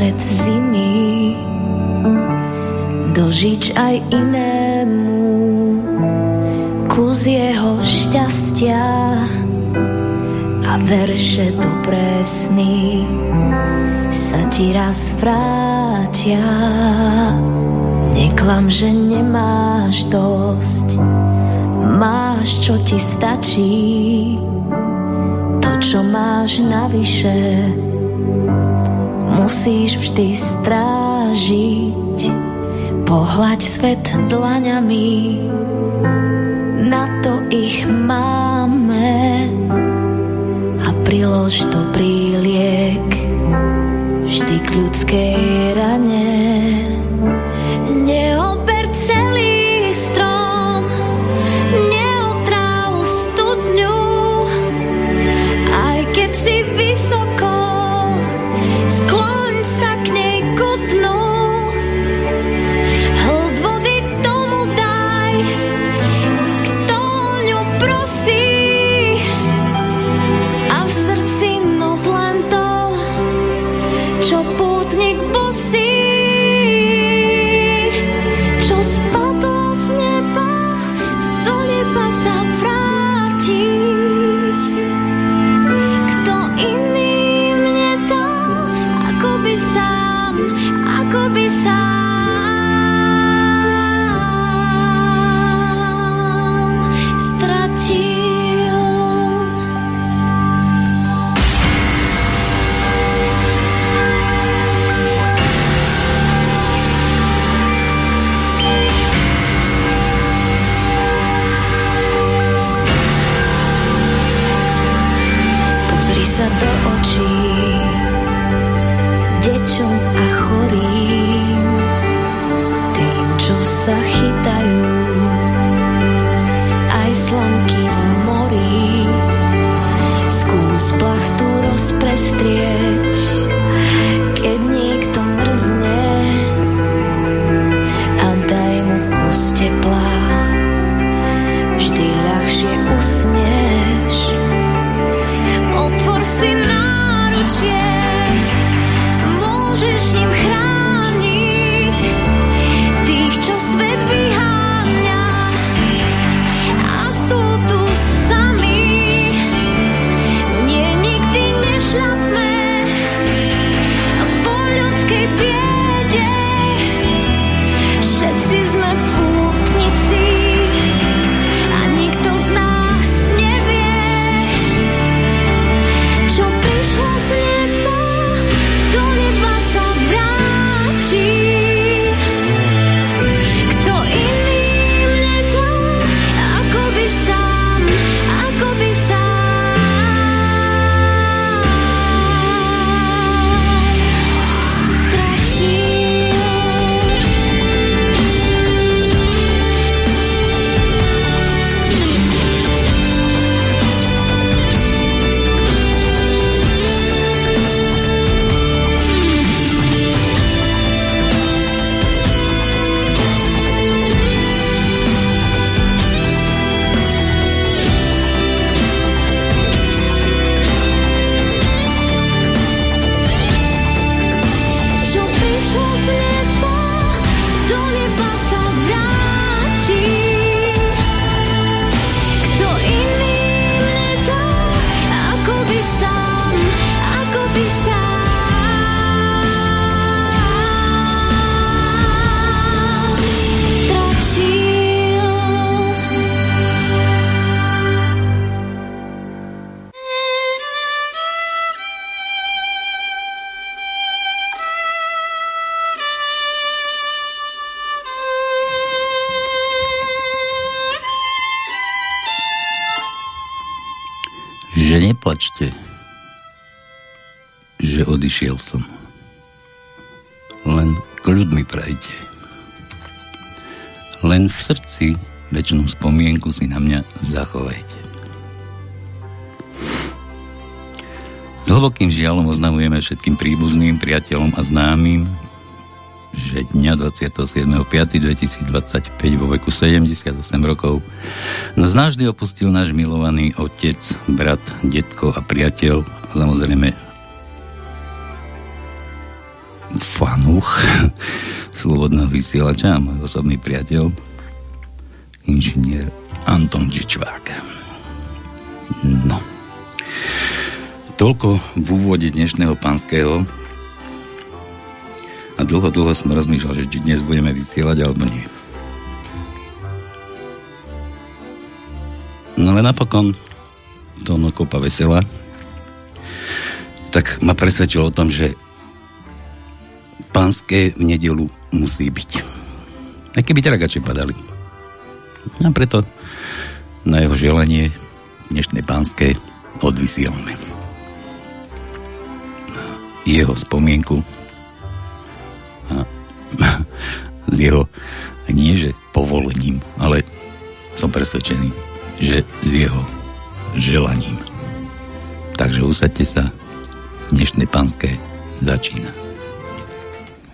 uprostred zimy, dožič aj inému kus jeho šťastia a verše dobré sny sa ti raz vrátia. Neklam, že nemáš dosť, máš, čo ti stačí, to, čo máš navyše, musíš vždy strážiť. Pohľaď svet dlaňami, na to ich máme a prilož dobrý liek vždy k ľudskej rane. Neober celý že odišiel som. Len kľud mi prajte. Len v srdci väčšinu spomienku si na mňa zachovajte. S hlbokým žialom oznamujeme všetkým príbuzným, priateľom a známym, že dňa 27.5.2025 vo veku 78 rokov nás navždy opustil náš milovaný otec, brat, detko a priateľ, samozrejme fanúch slobodného vysielača a môj osobný priateľ, inžinier Anton Čičvák. No. Toľko v úvode dnešného pánskeho a dlho, dlho som rozmýšľal, že či dnes budeme vysielať alebo nie. No ale napokon to kopa vesela tak ma presvedčilo o tom, že pánske v nedelu musí byť. Aj keby tragače padali. A preto na jeho želanie dnešnej pánske odvysielame. Jeho spomienku s jeho nie že povolením, ale som presvedčený, že s jeho želaním. Takže usadte sa, dnešné pánske začína.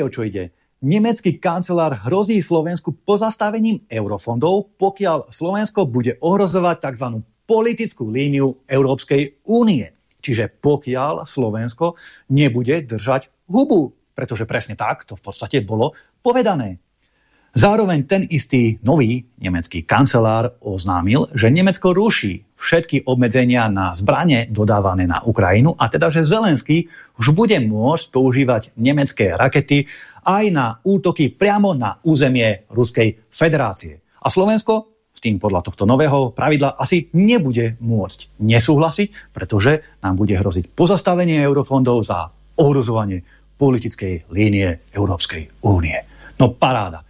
Chápete, o čo ide? Nemecký kancelár hrozí Slovensku pozastavením eurofondov, pokiaľ Slovensko bude ohrozovať tzv. politickú líniu Európskej únie. Čiže pokiaľ Slovensko nebude držať hubu, pretože presne tak to v podstate bolo povedané. Zároveň ten istý nový nemecký kancelár oznámil, že Nemecko ruší všetky obmedzenia na zbranie dodávané na Ukrajinu a teda, že Zelenský už bude môcť používať nemecké rakety aj na útoky priamo na územie Ruskej federácie. A Slovensko s tým podľa tohto nového pravidla asi nebude môcť nesúhlasiť, pretože nám bude hroziť pozastavenie eurofondov za ohrozovanie politickej línie Európskej únie. No paráda.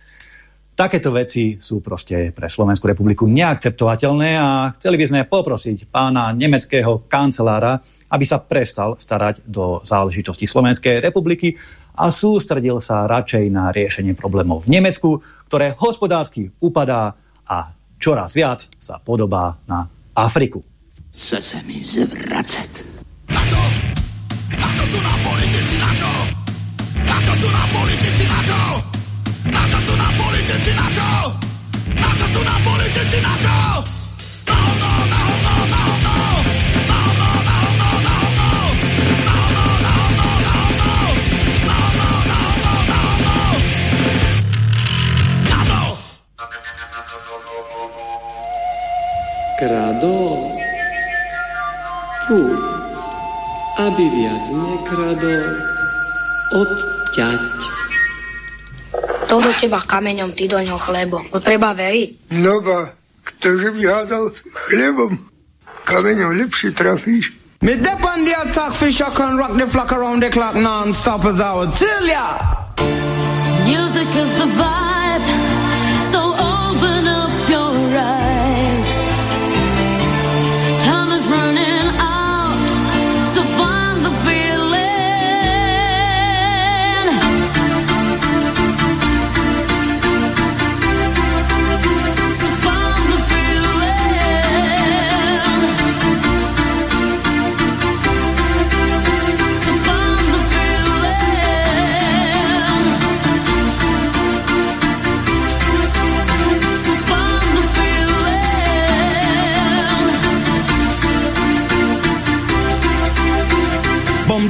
Takéto veci sú proste pre Slovenskú republiku neakceptovateľné a chceli by sme poprosiť pána nemeckého kancelára, aby sa prestal starať do záležitosti Slovenskej republiky a sústredil sa radšej na riešenie problémov v Nemecku, ktoré hospodársky upadá a čoraz viac sa podobá na Afriku. Chce sa mi zvracať. Na čo? Na čo sú na politici? Na čo? Na čo sú na politici? Na čo? Na čo sú na politici? Na čo? Na čo sú na politici? Na čo? Kradol? Fú, aby viac nekradol, odťať. To do teba kameňom, ty do ňoho chlebom. To treba veriť. No ba, ktože by hádal chlebom? kameňom lepšie trafíš. Me dep on the attack fish, I can rock the flock around the clock non-stop as I would tell ya. Music is the vibe,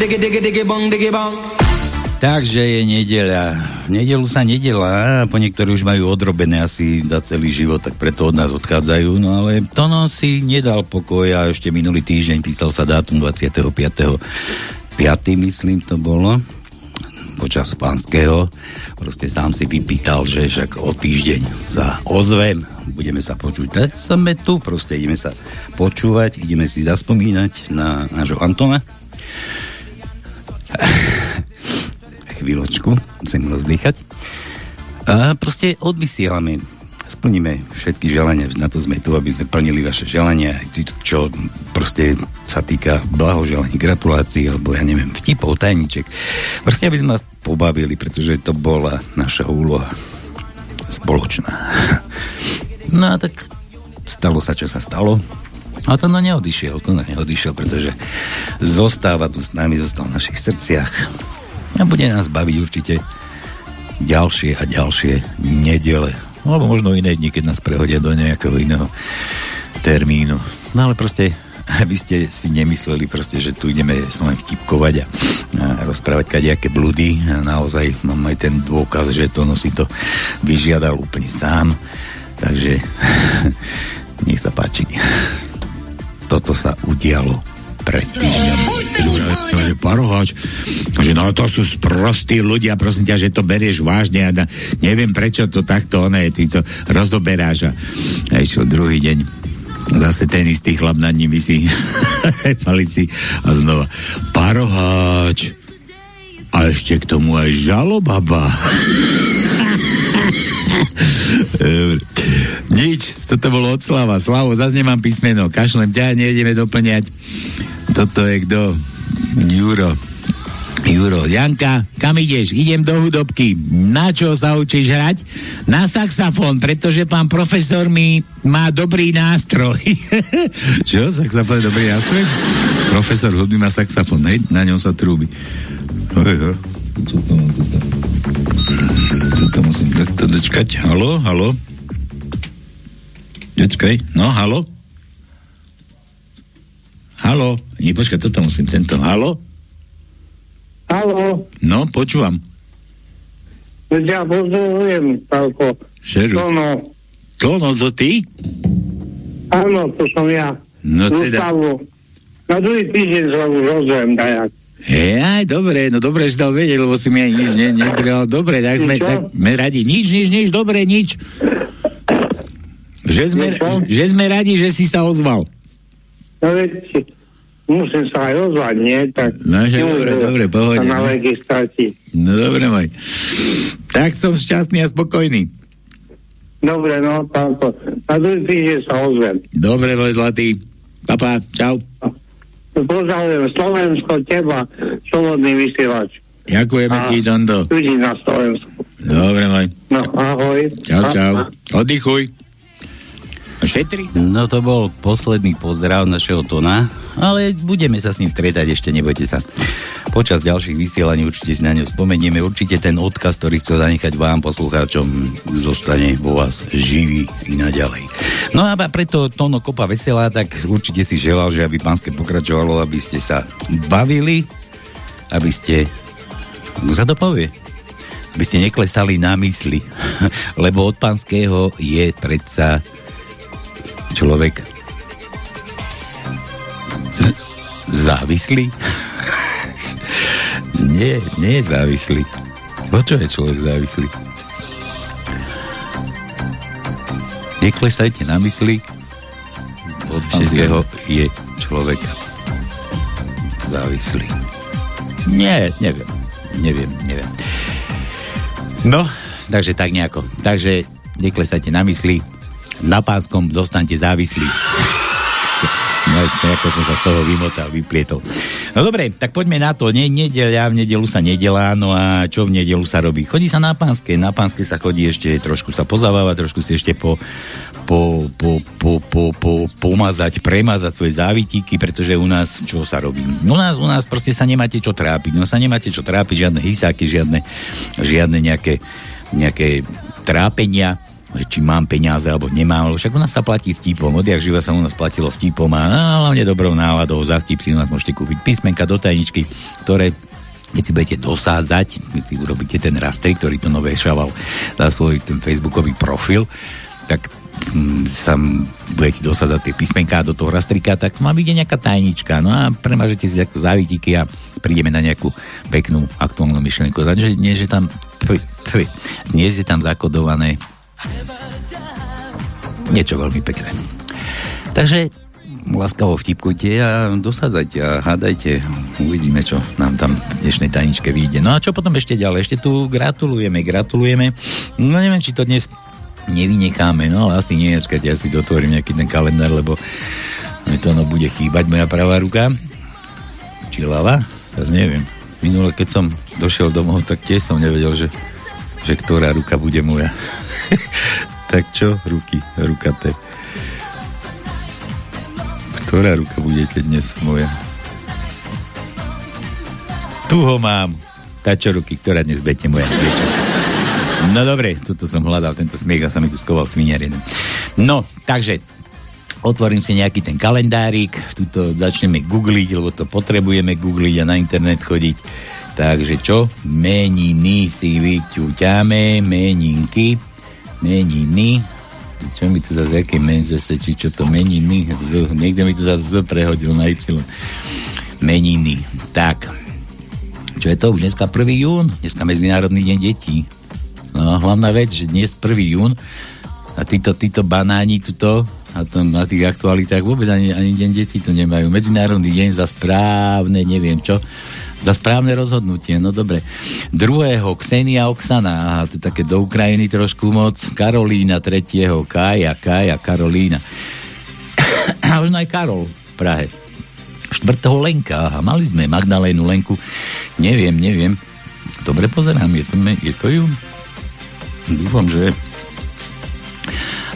diggy diggy diggy bong diggy bong. Takže je nedeľa. V nedelu sa nedela, po niektorí už majú odrobené asi za celý život, tak preto od nás odchádzajú. No ale Tono si nedal pokoj a ešte minulý týždeň písal sa dátum 25. 5. myslím to bolo počas pánskeho. Proste sám si vypýtal, že však o týždeň sa ozvem, budeme sa počuť. Tak sme tu, proste ideme sa počúvať, ideme si zaspomínať na nášho Antona. Chvíľočku, musím rozdýchať. A proste odvysielame splníme všetky želania, na to sme tu, aby sme plnili vaše želania, čo proste sa týka blahoželaní, gratulácií, alebo ja neviem, vtipov, tajniček. Proste, aby sme vás pobavili, pretože to bola naša úloha spoločná. No a tak stalo sa, čo sa stalo. A to no neodišiel, to no neodišiel, pretože zostáva tu s nami, zostal v našich srdciach a bude nás baviť určite ďalšie a ďalšie nedele alebo možno iné dni, keď nás prehodia do nejakého iného termínu. No ale proste aby ste si nemysleli proste, že tu ideme len vtipkovať a, a rozprávať kadejaké blúdy. A naozaj mám aj ten dôkaz, že to si to vyžiadal úplne sám. Takže nech sa páči. Toto sa udialo pred týždňom. Že paroháč, že no to sú sprostí ľudia, prosím ťa, že to berieš vážne. A da, neviem prečo to takto oné, ty to rozoberáš. A, išiel druhý deň zase ten istý chlap nad nimi si si a znova paroháč a ešte k tomu aj žalobaba Nič, toto bolo od Slava. Slavo, zase nemám písmeno. Kašlem ťa, nejdeme doplňať. Toto je kto? Juro. Juro, Janka, kam ideš? Idem do hudobky. Na čo sa učíš hrať? Na saxofón, pretože pán profesor mi má dobrý nástroj. čo? Saxofón je dobrý nástroj? Profesor hudby má saxofón, hej? Na ňom sa trúbi. Co to mám tu? To musím takto dočkať. Halo, halo? Počkaj, no, halo? Halo? Nie, počkaj, toto musím, tento. Halo? Halo? No, počúvam. Ja pozdravujem, Pálko. Šeru. Tono. Tono, to ty? Áno, to som ja. No teda. Lustavu. Na druhý týždeň sa už ozvem, dajak. Aj, dobre, no dobre, že to vedieť, lebo si mi aj nič ne, nepridal. Dobre, tak sme, tak sme radi. Nič, nič, nič, dobre, nič. Že sme, že sme radi, že si sa ozval. No veď, musím sa aj ozvať, nie? Tak No, že dobre, dobre, pohode. Na no. stratí. No dobre, môj. Tak som šťastný a spokojný. Dobre, no, Pálko. Na druhý týždeň sa ozvem. Dobre, môj zlatý. Papa, čau. Pozdravujem Slovensko, teba, slobodný vysielač. Ďakujeme A ti, Dondo. ľudí na Slovensku. Dobre, môj. No, ahoj. Čau, čau. Oddychuj. Šetri sa. No to bol posledný pozdrav našeho Tona, ale budeme sa s ním stretať, ešte nebojte sa. Počas ďalších vysielaní určite si na ňo spomenieme, určite ten odkaz, ktorý chcel zanechať vám, poslucháčom, zostane vo vás živý i naďalej. No a preto Tono Kopa Veselá, tak určite si želal, že aby pánske pokračovalo, aby ste sa bavili, aby ste, ako sa to povie, aby ste neklesali na mysli, lebo od pánskeho je predsa človek závislý? nie, nie je závislý. O čo je človek závislý? Neklesajte na mysli, od všetkého je človek závislý. Nie, neviem. Neviem, neviem. No, takže tak nejako. Takže neklesajte na mysli. Na pánskom zostanete závislí. No, ako som sa z toho vymotal, vyplietol. No dobre, tak poďme na to. Ne, nedeľa, v nedelu sa nedelá, no a čo v nedelu sa robí? Chodí sa na pánske, na pánske sa chodí ešte trošku sa pozaváva, trošku si ešte po, po, po, po, po, po, pomazať, premazať svoje závitíky, pretože u nás čo sa robí? U nás, u nás proste sa nemáte čo trápiť. No sa nemáte čo trápiť, žiadne hysáky, žiadne, žiadne nejaké, nejaké trápenia či mám peniaze alebo nemám, lebo však u nás sa platí vtipom, odjak živa sa u nás platilo vtipom a, a hlavne dobrou náladou za vtip si u nás môžete kúpiť písmenka do tajničky, ktoré keď si budete dosádzať, keď si urobíte ten rastri, ktorý to nové šaval na svoj ten facebookový profil, tak hm, sa budete dosádzať tie písmenká do toho rastrika, tak má byť nejaká tajnička. No a premažete si takto závitíky a prídeme na nejakú peknú aktuálnu myšlenku. Takže nie, že tam dnes je tam zakodované niečo veľmi pekné. Takže láskavo vtipkujte a dosadzajte a hádajte. Uvidíme, čo nám tam v dnešnej tajničke vyjde. No a čo potom ešte ďalej? Ešte tu gratulujeme, gratulujeme. No neviem, či to dnes nevynecháme, no ale asi nie, čakajte, ja si dotvorím nejaký ten kalendár, lebo mi to no bude chýbať moja pravá ruka. Či ľava? Teraz neviem. Minule, keď som došiel domov, tak tiež som nevedel, že, že ktorá ruka bude moja. tak čo, ruky, rukaté. Ktorá ruka budete dnes moja? Tu ho mám. Tá čo ruky, ktorá dnes budete moja? No dobre, tuto som hľadal, tento smiech a sa mi tu skoval sviniar. No, takže otvorím si nejaký ten kalendárik, tuto začneme googliť, lebo to potrebujeme googliť a na internet chodiť. Takže čo? Meniny si vyťuťame, meninky, meniny, čo mi tu zase, aké menzese, či čo to meniny, z, niekto mi tu zase prehodil na Y. Meniny. Tak, čo je to už dneska 1. jún, dneska Medzinárodný deň detí. No, hlavná vec, že dnes 1. jún a títo, títo banáni tuto a to, na tých aktualitách vôbec ani, ani deň detí to nemajú. Medzinárodný deň za správne, neviem čo za správne rozhodnutie, no dobre. Druhého Ksenia Oksana, aha, to je také do Ukrajiny trošku moc. Karolína tretieho, Kaja, Kaja, Karolína. A možno aj Karol v Prahe. Štvrtého Lenka, aha, mali sme Magdalénu Lenku. Neviem, neviem. Dobre pozerám, je to, je to ju? Dúfam, že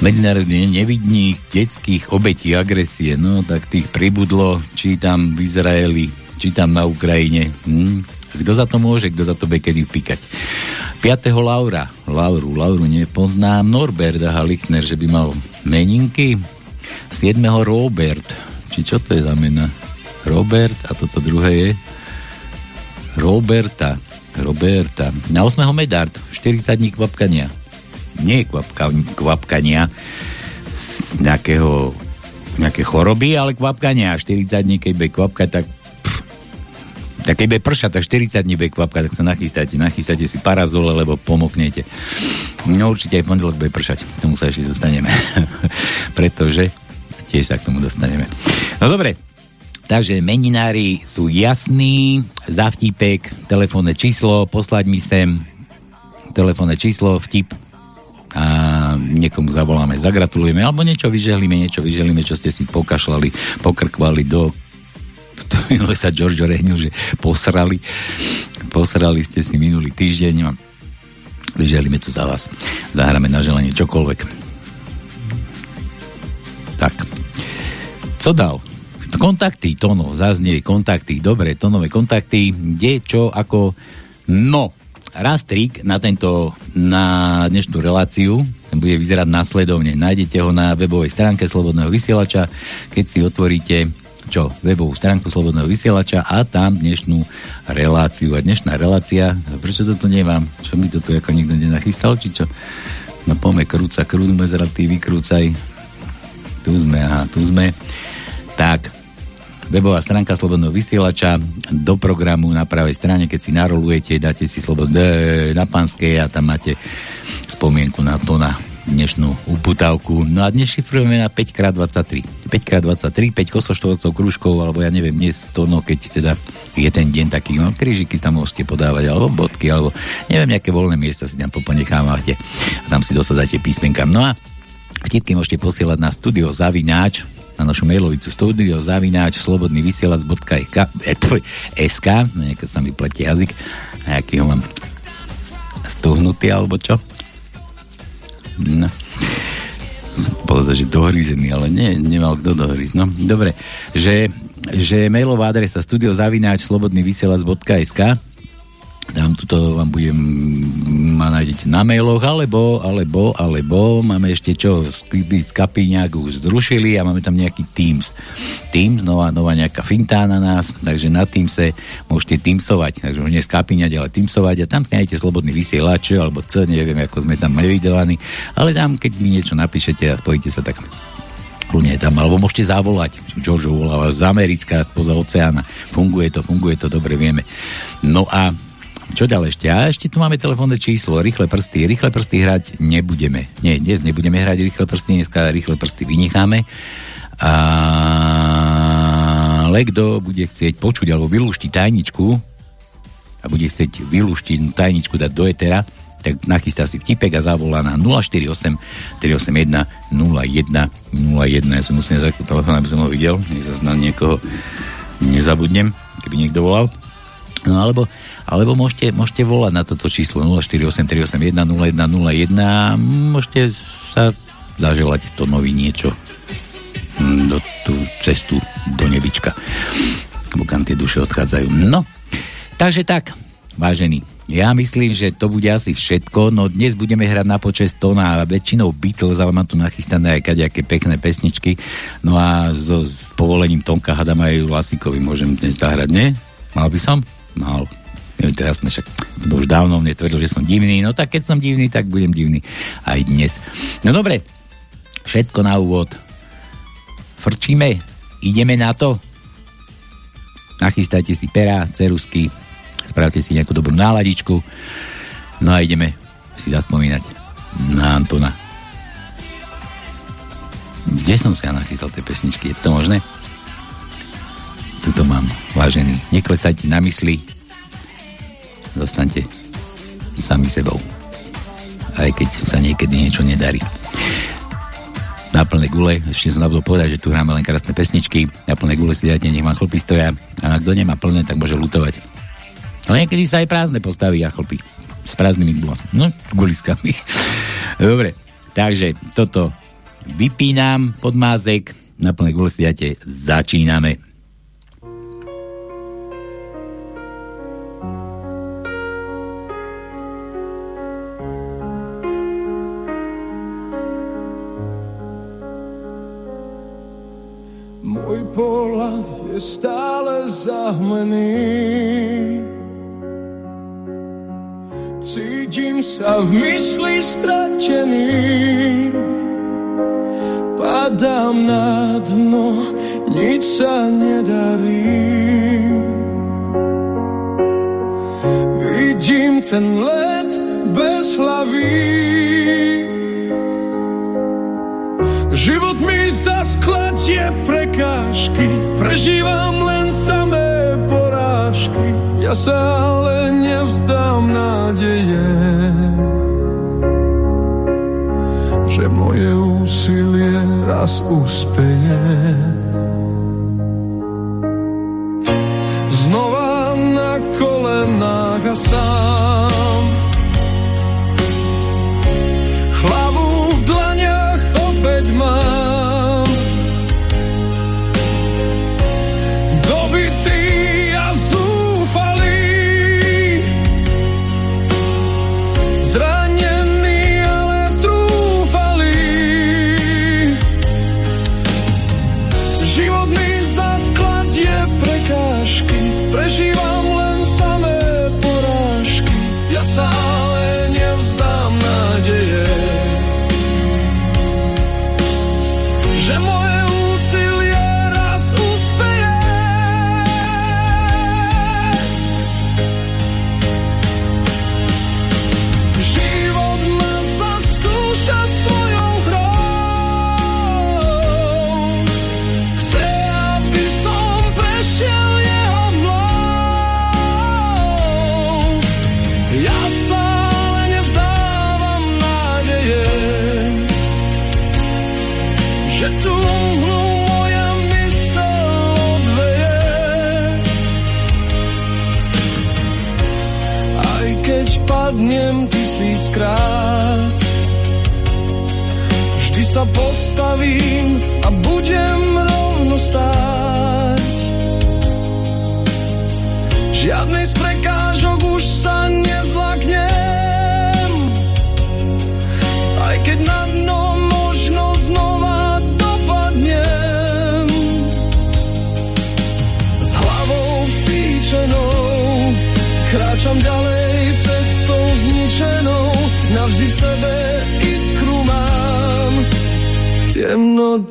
medzinárodne nevidní detských obetí agresie, no tak tých pribudlo, či tam v Izraeli či tam na Ukrajine. Hm? Kto za to môže, kto za to bude kedy píkať. 5. Laura, Lauru, Lauru nepoznám, Norbert a Lichner, že by mal meninky. 7. Robert, či čo to je za mena? Robert a toto druhé je Roberta, Roberta. Na 8. Medard, 40 dní kvapkania. Nie kvapka, kvapkania z nejakého nejaké choroby, ale kvapkania. 40 dní, keď bude kvapkať, tak tak keď bude pršať, tak 40 dní bude kvapka, tak sa nachystáte, nachystáte si parazole, lebo pomoknete. No určite aj pondelok bude pršať, k tomu sa ešte dostaneme. Pretože tiež sa k tomu dostaneme. No dobre, takže meninári sú jasní, za vtipek, telefónne číslo, poslať mi sem telefónne číslo, vtip a niekomu zavoláme, zagratulujeme, alebo niečo vyžehlíme, niečo vyžehlíme, čo ste si pokašľali, pokrkvali do to minule sa George rehnil, že posrali. Posrali ste si minulý týždeň a vyželíme to za vás. Zahráme na želanie čokoľvek. Tak. Co dal? Kontakty, Tono, zaznie kontakty, dobre, tonové kontakty, kde, čo, ako, no, rastrik na tento, na dnešnú reláciu, ten bude vyzerať následovne. Nájdete ho na webovej stránke Slobodného vysielača, keď si otvoríte čo? Webovú stránku Slobodného vysielača a tam dnešnú reláciu. A dnešná relácia, prečo to tu nemám? Čo mi to tu ako nikto nenachystal, či čo? No pome, krúca, krúdme zratý, vykrúcaj. Tu sme, aha, tu sme. Tak, webová stránka Slobodného vysielača do programu na pravej strane, keď si narolujete, dáte si Slobodné na pánske a tam máte spomienku na to na dnešnú uputávku. No a dnes šifrujeme na 5x23. 5x23, 5 kosoštvorcov krúžkov, alebo ja neviem, dnes to, no keď teda je ten deň taký, no krížiky tam môžete podávať, alebo bodky, alebo neviem, nejaké voľné miesta si tam poponechávate a tam si dosadzate písmenka. No a vtipky môžete posielať na studio zavináč na našu mailovicu studio zavináč slobodný vysielač.sk SK, nejaký sa mi pletie jazyk, nejaký ho mám stuhnutý alebo čo. No. Povedal, že dohryzený, ale nie, nemal kto dohryz. No, dobre, že, že mailová adresa studiozavináč slobodný vysielač.sk tam tuto vám budem ma nájdete na mailoch, alebo, alebo, alebo máme ešte čo, Skype nejak už zrušili a máme tam nejaký Teams. Teams, nová, nová nejaká fintá na nás, takže na Teamse môžete Teamsovať, takže už nie Skypiňať, ale Teamsovať a tam si nájdete slobodný vysielač, alebo C, neviem, ako sme tam evidovaní, ale tam, keď mi niečo napíšete a spojíte sa, tak kľudne tam, alebo môžete zavolať. George voláva z Americká, spoza oceána. Funguje to, funguje to, dobre vieme. No a čo ďalej ešte? A ešte tu máme telefónne číslo, rýchle prsty. Rýchle prsty hrať nebudeme. Nie, dnes nebudeme hrať rýchle prsty, dneska rýchle prsty vynecháme. A... Ale kto bude chcieť počuť alebo vylúštiť tajničku a bude chcieť vylúštiť tajničku dať do etera, tak nachystá si vtipek a zavolá na 048 381 01 01. Ja som musím zakúť telefón, aby som ho videl, nech sa na niekoho nezabudnem, keby niekto volal. No alebo alebo môžete, môžete volať na toto číslo 0483810101 a môžete sa zaželať to nový niečo. Hm, do tú cestu do nebička. Lebo kam tie duše odchádzajú. No, takže tak vážení. Ja myslím, že to bude asi všetko, no dnes budeme hrať na počas tóna väčšinou Beatles, ale mám tu nachystané aj kadejaké pekné pesničky, no a so, s povolením Tonka Hadama aj Lasikovi môžem dnes zahrať, nie? Mal by som? Mal. Je to jasné, však to už dávno mne tvrdil, že som divný, no tak keď som divný, tak budem divný aj dnes. No dobre, všetko na úvod. Frčíme, ideme na to. Nachystajte si pera, cerusky, spravte si nejakú dobrú náladičku, no a ideme si zaspomínať na Antona. Kde som sa ja nachystal tie pesničky? Je to možné? Vážený. Neklesajte na mysli, zostaňte sami sebou. Aj keď sa niekedy niečo nedarí. Na plné gule, ešte som zabudol povedať, že tu hráme len krásne pesničky, na plné gule si dajte, nech má chlpy stoja a kto nemá plné, tak môže lutovať. Ale niekedy sa aj prázdne postaví a chlpy. S prázdnymi guliskami. No, guliskami. Dobre, takže toto vypínam podmázek, na plné gule si dajte, začíname. Stále zahmlený. Cítim sa v mysli stratený. Padám na dno, nič sa nedarí. Vidím ten let bez hlavy Život mi zaskladie prekážky, prežívam len samé porážky. Ja sa ale nevzdám nádeje, že moje úsilie raz úspeje. Znova na kolenách a sám sa postavím a budem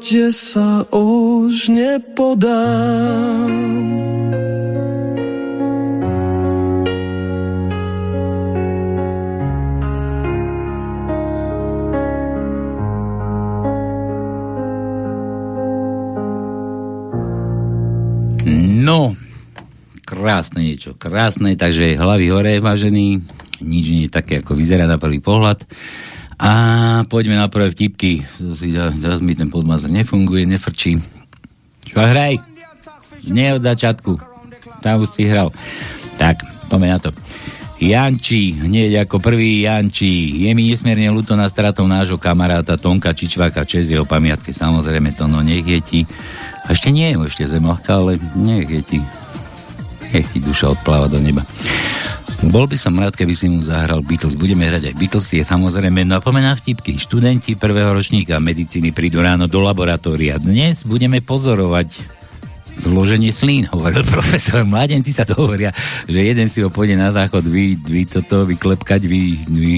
temnote sa už nepodám. No, krásne niečo, krásne, takže hlavy hore, vážený, nič nie je také, ako vyzerá na prvý pohľad. A poďme na prvé vtipky. Zase mi ten podmazok nefunguje, nefrčí. Čo hraj? Nie od začiatku. Tam už si hral. Tak, poďme na to. Janči, hneď ako prvý Janči. Je mi nesmierne ľúto na stratou nášho kamaráta Tonka Čičváka, čest jeho pamiatke, samozrejme to, no nech je ti. A ešte nie ešte zem ale nech je ti nech ti duša odpláva do neba. Bol by som rád, keby si mu zahral Beatles. Budeme hrať aj Beatles, je samozrejme. No a pomená vtipky. Študenti prvého ročníka medicíny prídu ráno do laboratória. Dnes budeme pozorovať zloženie slín, hovoril profesor. Mladenci sa to hovoria, že jeden si ho pôjde na záchod vy, vy toto vyklepkať, vy, vy,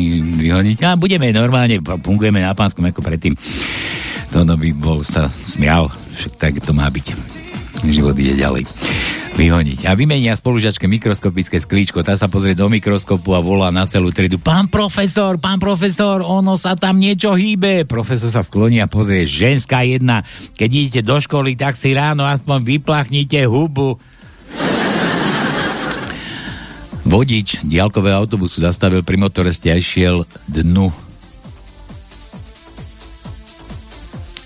vyhoniť a budeme normálne, fungujeme na pánskom ako predtým. Toto by bol sa smial, však tak to má byť. Život ide ďalej vyhoniť. A vymenia spolužačke mikroskopické sklíčko, tá sa pozrie do mikroskopu a volá na celú tridu. Pán profesor, pán profesor, ono sa tam niečo hýbe. Profesor sa skloní a pozrie, ženská jedna, keď idete do školy, tak si ráno aspoň vyplachnite hubu. Vodič diálkového autobusu zastavil pri motoreste a išiel dnu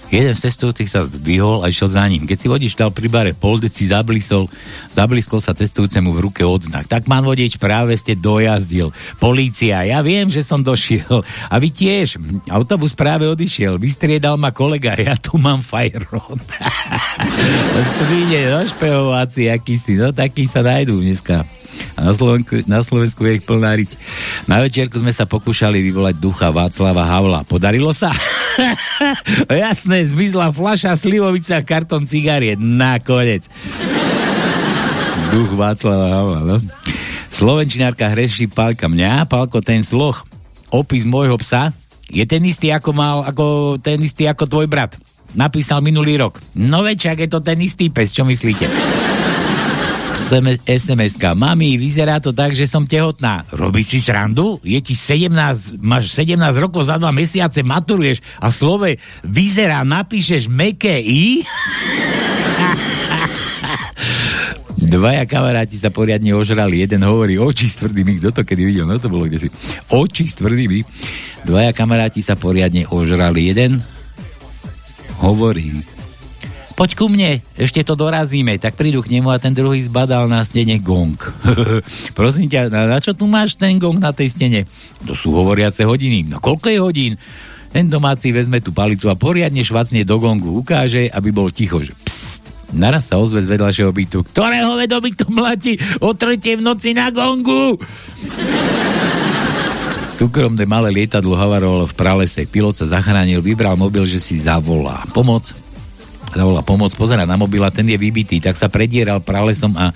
Jeden z cestujúcich sa zdvihol a išiel za ním. Keď si vodič dal pri bare pol deci, zablisol, zabliskol sa cestujúcemu v ruke odznak. Tak, pán vodič, práve ste dojazdil. Polícia, ja viem, že som došiel. A vy tiež. Autobus práve odišiel. Vystriedal ma kolega, ja tu mám fajrod. Stvíne, no špehováci, akýsi, no takí sa nájdú dneska. A na Slovensku, na Slovensku je ich plná riť. Na večerku sme sa pokúšali vyvolať ducha Václava Havla. Podarilo sa? Jasné, zmizla flaša, slivovica, karton cigariet. Nakoniec. Duch Václava Havla, no? Slovenčinárka hreší Pálka mňa, Pálko, ten sloh, opis môjho psa, je ten istý ako mal, ako ten istý ako tvoj brat. Napísal minulý rok. No veď, je to ten istý pes, čo myslíte? SMS-ka. Mami, vyzerá to tak, že som tehotná. Robíš si srandu? Je ti 17, máš 17 rokov za dva mesiace, maturuješ a slove vyzerá, napíšeš meké i? Dvaja kamaráti sa poriadne ožrali. Jeden hovorí oči s tvrdými. Kto to kedy videl? No to bolo kde si. Oči s tvrdými. Dvaja kamaráti sa poriadne ožrali. Jeden hovorí poď ku mne, ešte to dorazíme. Tak prídu k nemu a ten druhý zbadal na stene gong. Prosím ťa, na, na čo tu máš ten gong na tej stene? To sú hovoriace hodiny. No koľko je hodín? Ten domáci vezme tú palicu a poriadne švacne do gongu. Ukáže, aby bol ticho, že pst. Naraz sa ozve z vedľašieho bytu. Ktorého vedomí tu mladí o tretie v noci na gongu? Súkromné malé lietadlo havarovalo v pralese. Pilot sa zachránil, vybral mobil, že si zavolá. Pomoc, zavolal pomoc, pozera na mobil a ten je vybitý, tak sa predieral pralesom a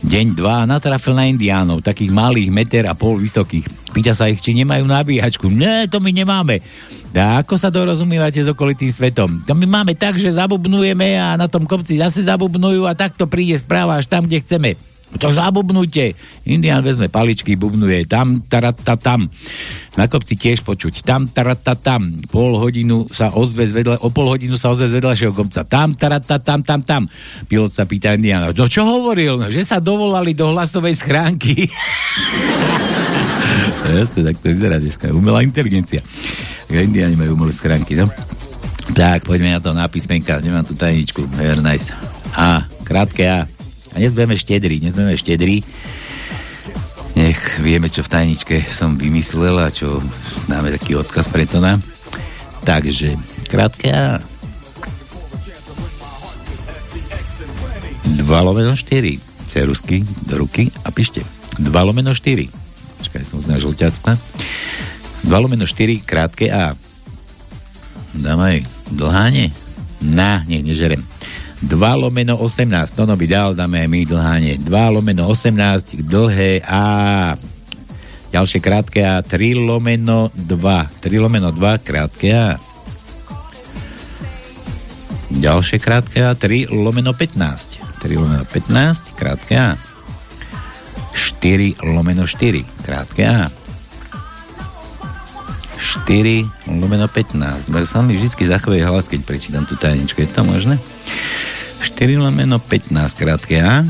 deň, dva natrafil na indiánov, takých malých, meter a pol vysokých. Pýta sa ich, či nemajú nabíjačku. Ne, to my nemáme. A ako sa dorozumievate s okolitým svetom? To my máme tak, že zabubnujeme a na tom kopci zase zabubnujú a takto príde správa až tam, kde chceme. To zabubnujte. Indian vezme paličky, bubnuje tam, tarata, tam. Na kopci tiež počuť. Tam, tarata, tam. Pol hodinu sa ozve zvedla, o pol hodinu sa ozve z vedľašieho kopca. Tam, tarata, tam, tam, tam. Pilot sa pýta Indiana. No čo hovoril? No, že sa dovolali do hlasovej schránky. Jasne, tak to vyzerá dneska. Umelá inteligencia. Indiani majú umelé schránky, no? Tak, poďme na to na písmenka. Nemám tu tajničku. Very nice. A, krátke A. A dnes budeme štedrí, dnes budeme štedrí. nech vieme, čo v tajničke som vymyslel a čo dáme taký odkaz pre to nám. Takže, krátke A. 2 lomeno 4. Cerusky do ruky a píšte. 2 lomeno 4. Počkaj, som zná žlťacka. 2 lomeno 4, krátke A. Dám aj dlháne? Na, nie, nežerem. 2 lomeno 18, to no by dal, dáme my dlháne. 2 lomeno 18, dlhé A. Ďalšie krátke A, 3 lomeno 2. 3 lomeno 2, krátke A. Ďalšie krátke A, 3 lomeno 15. 3 lomeno 15, krátke A. 4 lomeno 4, krátke A. 4 lomeno 15. Bo sa mi vždy zachovuje hlas, keď prečítam tú tajničku. Je to možné? 4 lomeno 15, krátke A.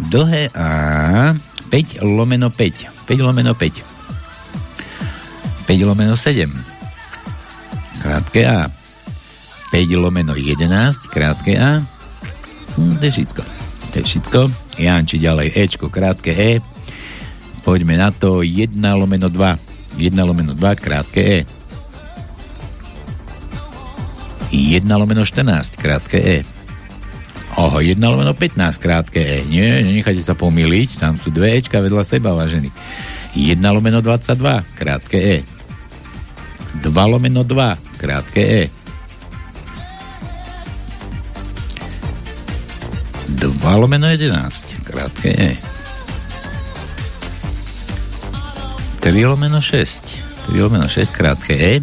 Dlhé A. 5 lomeno 5. 5 lomeno 5. 5 lomeno 7. Krátke A. 5 lomeno 11, krátke A. Hm, to je všetko. To je všetko. Janči ďalej, Ečko, krátke E. Poďme na to, 1 lomeno 2. 1 lomeno 2, krátke E. 1 lomeno 14, krátke E. Oho, 1 lomeno 15, krátke E. Nie, nenechajte sa pomýliť, tam sú dve Ečka vedľa seba, vážení. 1 lomeno 22, krátke E. 2 lomeno 2, krátke E. 2 lomeno 11, krátke E. 3 lomeno 6, 3 lomeno 6, krátke E.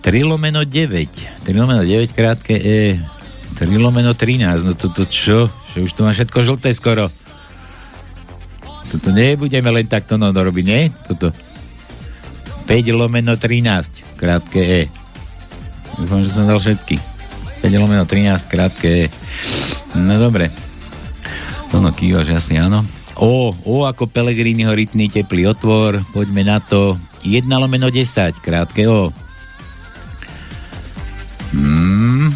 3 lomeno 9, 3 lomeno 9, krátke E. 3 lomeno 13, no toto čo? Že už to má všetko žlté skoro. Toto nebudeme len takto no robiť, nie? Toto. 5 lomeno 13, krátke E. Dúfam, že som dal všetky. 5 lomeno 13, krátke E. No dobre. Ono kýva, že asi áno. O, o ako Pelegriniho rytný teplý otvor. Poďme na to. 1 lomeno 10, krátke O. Hmm.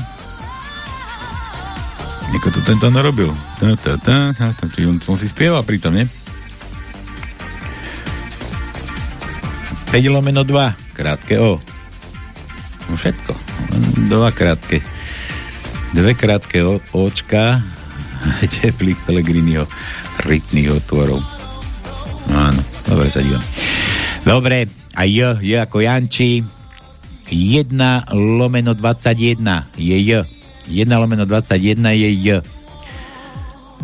Ako to tento narobil. Ta, ta, ta, ta, ta. Čiže on som si spieval pritom, nie? 5 lomeno 2, krátke O. No všetko. Dva krátke. Dve krátke o, očka teplých Pelegriniho rytných otvorov. Áno, dobre sa dívam. Dobre, a J, J ako Janči. 1 lomeno 21 je J. 1 lomeno 21 je J.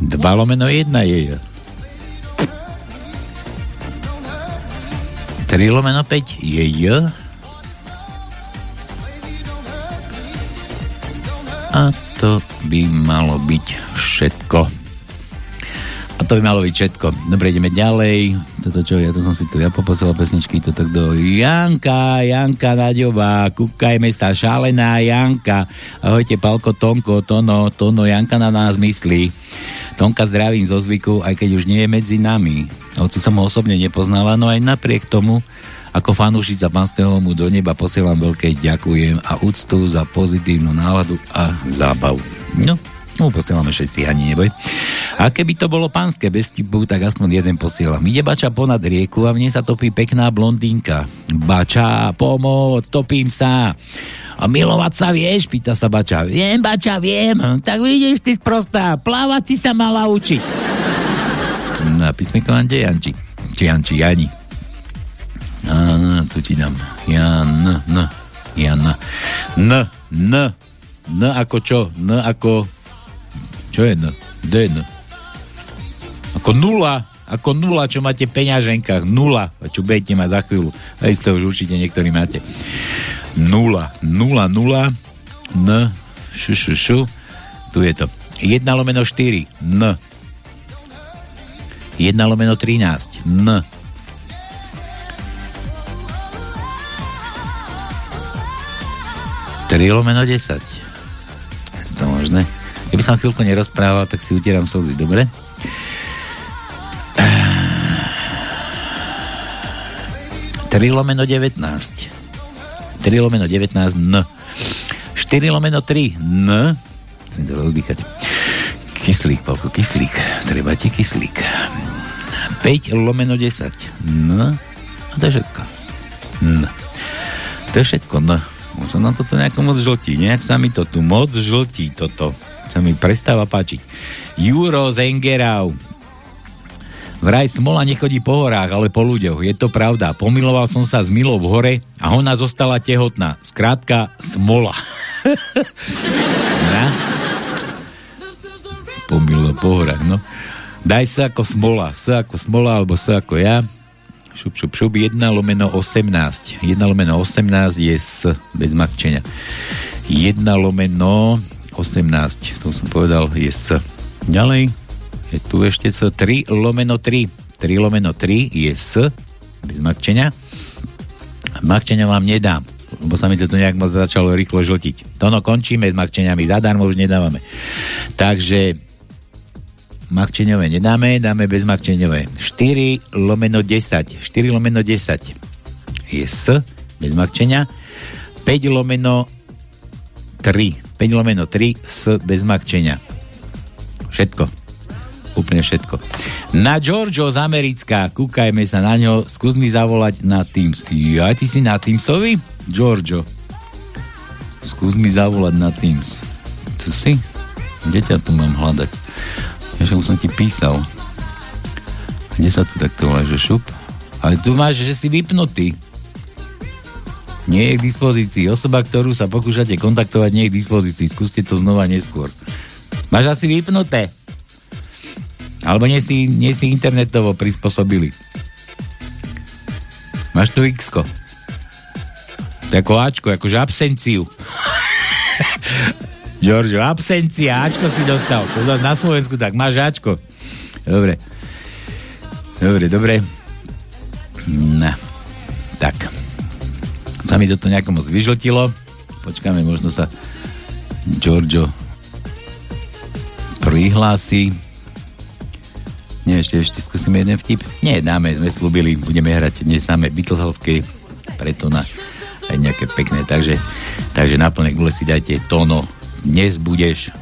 2 lomeno 1 je J. 3 lomeno 5 je J. A to by malo byť všetko. A to by malo byť všetko. Dobre, ideme ďalej. Toto čo, ja to som si tu ja poposielal pesničky, to tak do Janka, Janka Naďová, kúkajme sa, šalená Janka. Ahojte, Palko, Tonko, Tono, Tono, Janka na nás myslí. Tonka zdravím zo zvyku, aj keď už nie je medzi nami. Hoci som ho osobne nepoznala, no aj napriek tomu ako fanúšica Panského mu do neba posielam veľké ďakujem a úctu za pozitívnu náladu a zábavu. No, no posielame všetci, ani neboj. A keby to bolo pánske bez typu, tak aspoň jeden posielam. Ide bača ponad rieku a v nej sa topí pekná blondínka. Bača, pomoc, topím sa. A milovať sa vieš? Pýta sa Bača. Viem, Bača, viem. Tak vidíš, ty sprostá. Plávať si sa mala učiť. Na písmenko vám Janči. Či Janči, Jani. A, tu ti dám. Jan, n, Jan, n, n, n ako čo? N ako, čo je n? D je n? Ako nula, ako nula, čo máte v peňaženkách, nula, a čo budete mať za chvíľu. Aj ste už určite niektorí máte. Nula, nula, nula, n, šu, šu, šu, tu je to. 1 lomeno 4, n. 1 lomeno 13, n. 3 lomeno 10. Je to možné? Keby som chvíľku nerozprával, tak si utieram slzy, dobre? Lomeno 19. 3 lomeno 19 N. 4 lomeno 3 N. Chcem to rozdýchať. Kyslík, Palko, kyslík. Treba ti kyslík. 5 lomeno 10. No, a to je všetko. No. To je všetko, no. Už sa nám toto nejako moc žltí. Nejak sa mi to tu moc žltí, toto. Sa mi prestáva páčiť. Juro Zengerau. Vraj smola nechodí po horách, ale po ľuďoch. Je to pravda. Pomiloval som sa s Milou v hore a ona zostala tehotná. Skrátka, smola. Na? Pomilo po horách, no. Daj sa ako smola. S ako smola, alebo s ako ja. Šup, šup, šup. 1 lomeno 18. 1 lomeno 18 je s, bez matčenia. 1 lomeno 18. To som povedal, je s. Ďalej. Je tu ešte s 3 lomeno 3. 3 lomeno 3 je s, bez matčenia. Matčenia vám nedám lebo sa mi to nejak moc začalo rýchlo žltiť. To no končíme s makčeniami, zadarmo už nedávame. Takže makčeňové nedáme, dáme bez makčeňové. 4 lomeno 10. 4 lomeno 10 je s, bez makčenia. 5 lomeno 3. 5 lomeno 3 s bez makčenia. Všetko. Úplne všetko. Na Giorgio z Americká, kúkajme sa na ňo, skús mi zavolať na Teams. Ja, ty si na Teamsovi? Giorgio. Skús mi zavolať na Teams. Tu si? Kde ťa tu mám hľadať? Ja už som ti písal. Kde sa tu takto volá, že šup? Ale tu máš, že si vypnutý. Nie je k dispozícii. Osoba, ktorú sa pokúšate kontaktovať, nie je k dispozícii. Skúste to znova neskôr. Máš asi vypnuté. Alebo nie si, nie si internetovo prispôsobili. Máš tu x -ko. Ako Ačko, akože absenciu. Giorgio, absencia, Ačko si dostal. Na Slovensku, tak máš Ačko. Dobre. Dobre, dobre. No. Tak. Sa mi toto nejako moc vyžltilo. Počkáme, možno sa Giorgio prihlási. Nie, ešte, ešte skúsime jeden vtip. Nie, dáme, sme slúbili, budeme hrať dnes samé Beatlesovské preto na aj nejaké pekné. Takže, takže na plné gule si dajte tóno. Dnes budeš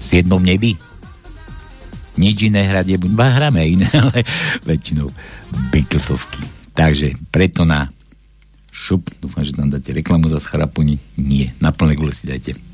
v siedmom nebi. Nič iné hrať nebuď. Ba, hráme iné, ale väčšinou Beatlesovky. Takže preto na šup, dúfam, že tam dáte reklamu za schrapuni. Nie, na plné gule si dajte.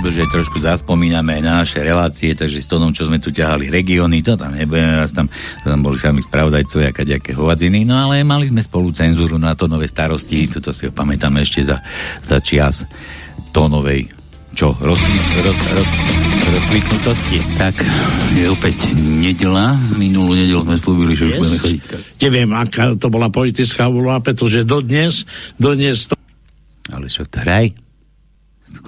No a som slúbil, že trošku zaspomíname na naše relácie, takže s tom, čo sme tu ťahali regióny, to tam nebudeme, vás tam, tam boli sami spravodajcovia, akaďaké hovadziny, no ale mali sme spolu cenzúru na tónové starosti, toto si ho pamätáme ešte za, za čias tónovej čo, roz, roz, roz, rozkvitnutosti. Tak, je opäť nedela. Minulú nedelu sme slúbili, že už budeme chodiť. Neviem, aká to bola politická úloha, pretože dodnes, dodnes to... Ale čo, hraj.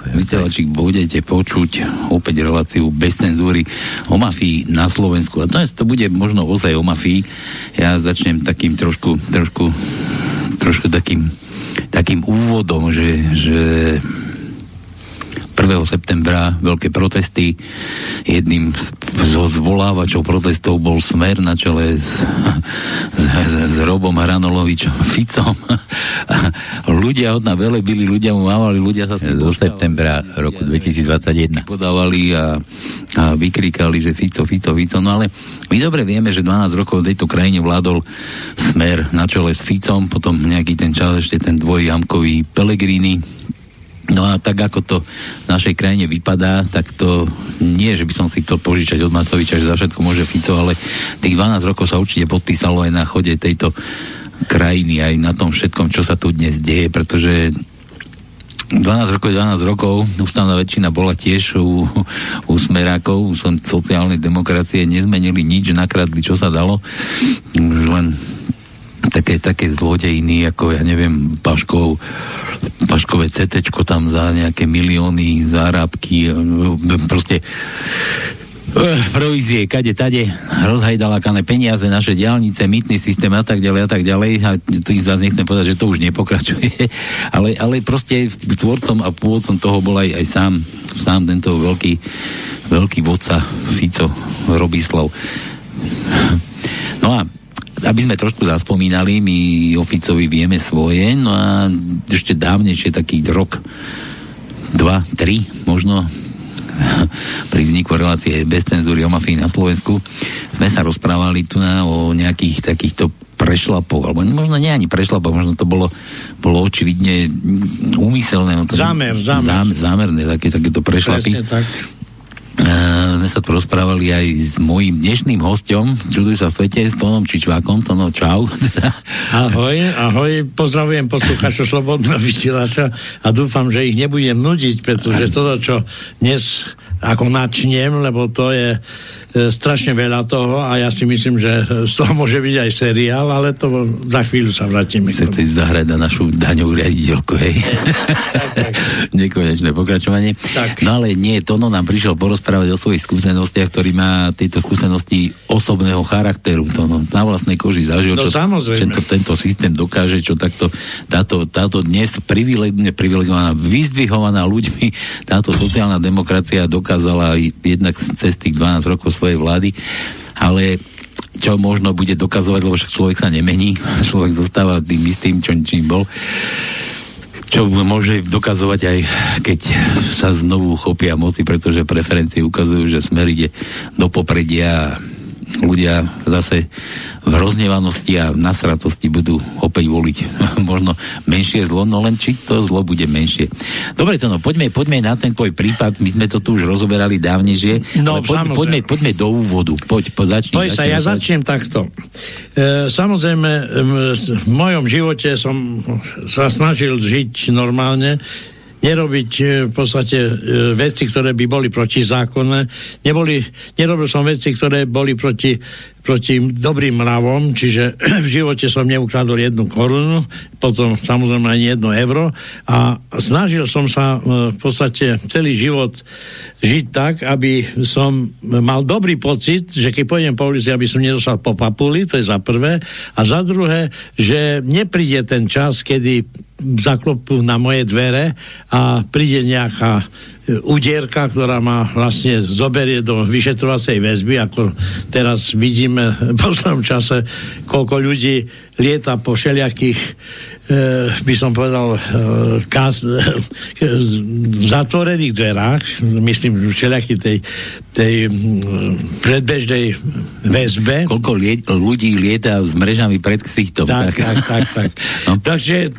Vysielačík budete počuť opäť reláciu bez cenzúry o mafii na Slovensku. A dnes to bude možno ozaj o mafii. Ja začnem takým trošku, trošku, trošku takým, takým úvodom, že, že 1. septembra veľké protesty. Jedným zo zvolávačov protestov bol Smer na čele s, s, s, s Robom Hranolovičom Ficom. ľudia od na vele byli, ľudia mu mávali, ľudia sa do septembra roku 2021 podávali a, a vykrikali, že Fico, Fico, Fico. No ale my dobre vieme, že 12 rokov v tejto krajine vládol Smer na čele s Ficom, potom nejaký ten čas ešte ten dvojjamkový Pelegrini, No a tak ako to v našej krajine vypadá, tak to nie, že by som si chcel požičať od Macoviča, že za všetko môže Fico, ale tých 12 rokov sa určite podpísalo aj na chode tejto krajiny, aj na tom všetkom, čo sa tu dnes deje, pretože 12 rokov, 12 rokov, ústavná väčšina bola tiež u, u smerákov, u sociálnej demokracie, nezmenili nič, nakradli, čo sa dalo, už len také, také zlodejiny, ako ja neviem, Paškov, Paškové CT tam za nejaké milióny zárábky, proste uh, provízie, kade, tade, rozhajdalakané peniaze, naše diálnice, mýtny systém a tak ďalej a tak ďalej. A tým zase nechcem povedať, že to už nepokračuje, ale, ale proste tvorcom a pôvodcom toho bol aj, aj sám, sám tento veľký, veľký vodca Fico Robislav. No a aby sme trošku zaspomínali, my oficovi vieme svoje, no a ešte dávnejšie taký rok, dva, tri možno pri vzniku relácie bez cenzúry o mafii na Slovensku sme sa rozprávali tu na o nejakých takýchto prešlapov, alebo možno nie ani prešlapov, možno to bolo, bolo očividne úmyselné. No to, zámer, zámer. Zám, zámerné, také, takéto prešlapy. Presne tak. Uh, sme sa tu rozprávali aj s mojím dnešným hostom, čuduj sa svete, s Tonom Čičvákom. Tono, čau. ahoj, ahoj, pozdravujem poslucháčov Slobodného vysielača a dúfam, že ich nebudem nudiť, pretože toto, čo dnes ako načnem, lebo to je strašne veľa toho a ja si myslím, že z toho môže byť aj seriál, ale to za chvíľu sa vrátime. Chcete zahrať na našu daňovú riaditeľku, hej? Nekonečné pokračovanie. Tak. No ale nie, Tono nám prišiel porozprávať o svojich skúsenostiach, ktorý má tieto skúsenosti osobného charakteru. Tono na vlastnej koži zažil, No, čo samozrejme. tento, systém dokáže, čo takto táto, táto dnes privilegovaná, vyzdvihovaná ľuďmi, táto sociálna demokracia dokázala jednak cez tých 12 rokov svojej vlády, ale čo možno bude dokazovať, lebo však človek sa nemení, človek zostáva tým istým, čo čím bol. Čo môže dokazovať aj keď sa znovu chopia moci, pretože preferencie ukazujú, že smer ide do popredia ľudia zase v roznevanosti a v nasratosti budú opäť voliť možno menšie zlo, no len či to zlo bude menšie. Dobre to no, poďme, poďme na ten tvoj prípad, my sme to tu už rozoberali dávnejšie, No, ale poďme, poďme, poďme do úvodu, poď, poď začni. Poď sa, ja začnem takto. E, samozrejme, v mojom živote som sa snažil žiť normálne, nerobiť e, v podstate e, veci, ktoré by boli protizákonné. Neboli, nerobil som veci, ktoré boli proti proti dobrým mravom, čiže v živote som neukradol jednu korunu, potom samozrejme ani jedno euro a snažil som sa e, v podstate celý život žiť tak, aby som mal dobrý pocit, že keď pôjdem po ulici, aby som nedostal po papuli, to je za prvé, a za druhé, že nepríde ten čas, kedy zaklopú na moje dvere a príde nejaká udierka, ktorá ma vlastne zoberie do vyšetrovacej väzby, ako teraz vidíme v poslednom čase, koľko ľudí lieta po všelijakých by som povedal, e, kas, e, v zatvorených dverách, myslím, v všelijakých tej, tej predbežnej väzbe. Koľko liet, ľudí lieta s mrežami pred ksichtom. Tak, tak, tak. tak. No. Takže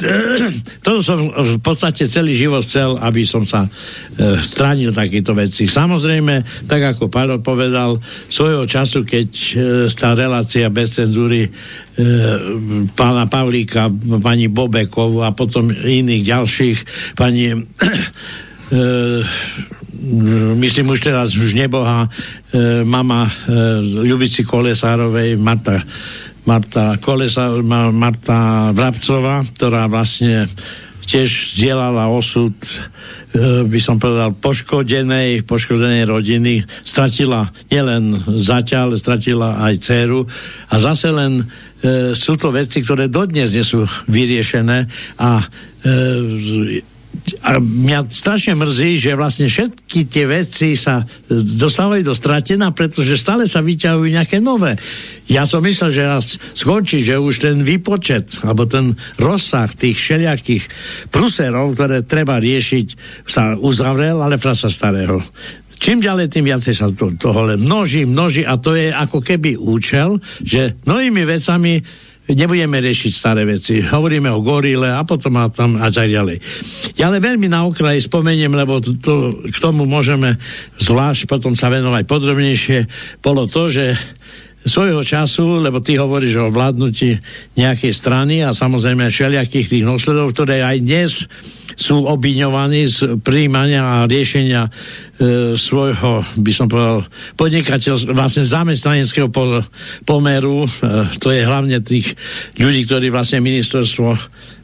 to som v podstate celý život chcel, aby som sa stránil takéto veci. Samozrejme, tak ako Pavel povedal, svojho času, keď tá relácia bez cenzúry pána Pavlíka, pani Bobekov a potom iných ďalších, pani e, myslím už teraz už neboha e, mama Ľubici Kolesárovej Marta Marta Kolesa, Marta Vrabcová, ktorá vlastne tiež zdieľala osud by som povedal, poškodenej, poškodenej rodiny. Stratila nielen zaťa, ale stratila aj dceru. A zase len e, sú to veci, ktoré dodnes nie sú vyriešené a e, a mňa strašne mrzí, že vlastne všetky tie veci sa dostávajú do stratená, pretože stále sa vyťahujú nejaké nové. Ja som myslel, že raz skončí, že už ten výpočet, alebo ten rozsah tých všelijakých pruserov, ktoré treba riešiť, sa uzavrel, ale frasa starého. Čím ďalej, tým viacej sa to, toho len množí, množí a to je ako keby účel, že mnohými vecami nebudeme riešiť staré veci. Hovoríme o gorile a potom a tam a tak ďalej. Ja ale veľmi na okraji spomeniem, lebo to, to, k tomu môžeme zvlášť potom sa venovať podrobnejšie, bolo to, že svojho času, lebo ty hovoríš o vládnutí nejakej strany a samozrejme všelijakých tých nosledov, ktoré aj dnes sú obviňovaní z príjmania a riešenia e, svojho, by som povedal, podnikateľ, vlastne zamestnaneckého po, pomeru. E, to je hlavne tých ľudí, ktorí vlastne ministerstvo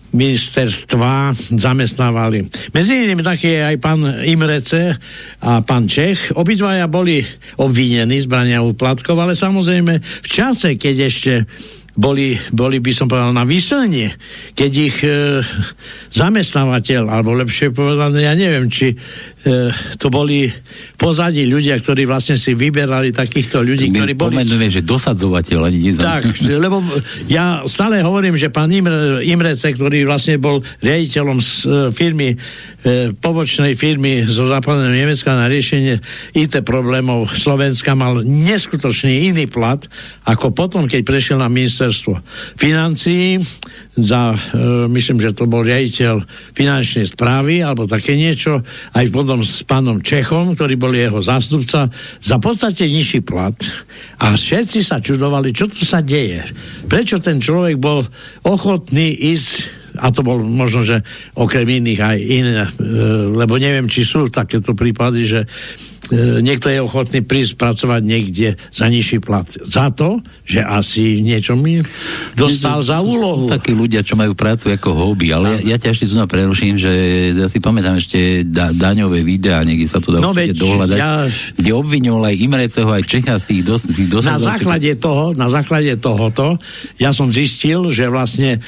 ministerstva zamestnávali. Medzi inými taký je aj pán Imrece a pán Čech. Obidvaja boli obvinení zbrania úplatkov, ale samozrejme v čase, keď ešte boli, boli by som povedal na vyselenie, keď ich e, zamestnávateľ, alebo lepšie povedané, ja neviem, či to boli pozadí ľudia, ktorí vlastne si vyberali takýchto ľudí, ktorí boli... Pomenujeme, že dosadzovateľ, ani nezam... Tak, lebo ja stále hovorím, že pán Imre, Imrece, ktorý vlastne bol riaditeľom z, e, firmy, e, pobočnej firmy zo západného Nemecka na riešenie IT problémov Slovenska mal neskutočný iný plat, ako potom, keď prešiel na ministerstvo financií, za, e, myslím, že to bol riaditeľ finančnej správy, alebo také niečo, aj potom s pánom Čechom, ktorý bol jeho zástupca, za podstate nižší plat. A všetci sa čudovali, čo tu sa deje. Prečo ten človek bol ochotný ísť a to bol možno, že okrem iných aj iné, e, lebo neviem, či sú takéto prípady, že niekto je ochotný prísť pracovať niekde za nižší plat. Za to, že asi niečo mi dostal za úlohu. Takí ľudia, čo majú prácu ako hobby, ale ja, ja ťa ešte tu preruším, že ja si pamätám ešte da, daňové videá, niekde sa to dá no určite dohľadať, ja... kde obviňoval aj Imreceho, aj Čecha z tých, dos, z tých Na základe toho, na základe tohoto, ja som zistil, že vlastne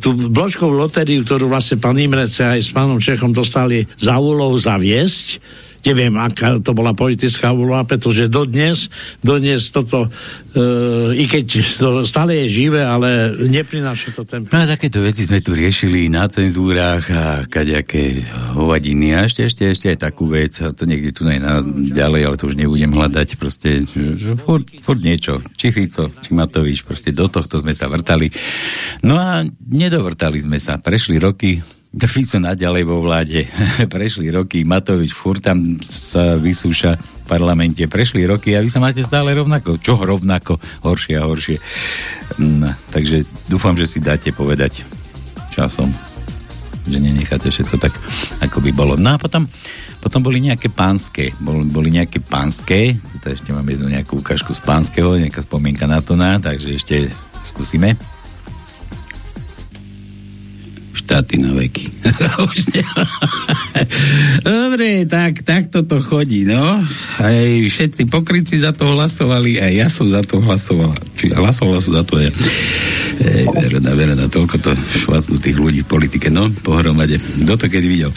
tú bločkovú lotériu, ktorú vlastne pán Imrece aj s pánom Čechom dostali za úlohu zaviesť, neviem, aká to bola politická úloha, pretože dodnes, dodnes toto, e, i keď to stále je živé, ale neprináša to ten... No a takéto veci sme tu riešili na cenzúrach a kaďaké hovadiny a ešte, ešte, ešte aj takú vec, a to niekde tu na ďalej, ale to už nebudem hľadať, proste furt, furt niečo, či Fico, či Matovič, proste do tohto sme sa vrtali. No a nedovrtali sme sa, prešli roky, Fico naďalej vo vláde. Prešli roky, Matovič fur tam sa vysúša v parlamente. Prešli roky a vy sa máte stále rovnako. Čo rovnako? Horšie a horšie. No, takže dúfam, že si dáte povedať časom. že nenecháte všetko tak, ako by bolo. No a potom, potom boli nejaké pánske, boli, boli nejaké pánske, tu ešte mám jednu nejakú ukážku z pánskeho, nejaká spomienka na to na, takže ešte skúsime štáty na veky. Dobre, tak, tak toto chodí, no. Aj všetci pokryci za to hlasovali, aj ja som za to hlasovala. Či hlasovala som za to aj Ej, verena, verena, toľko to švacnutých ľudí v politike, no, pohromade. Kto to kedy videl?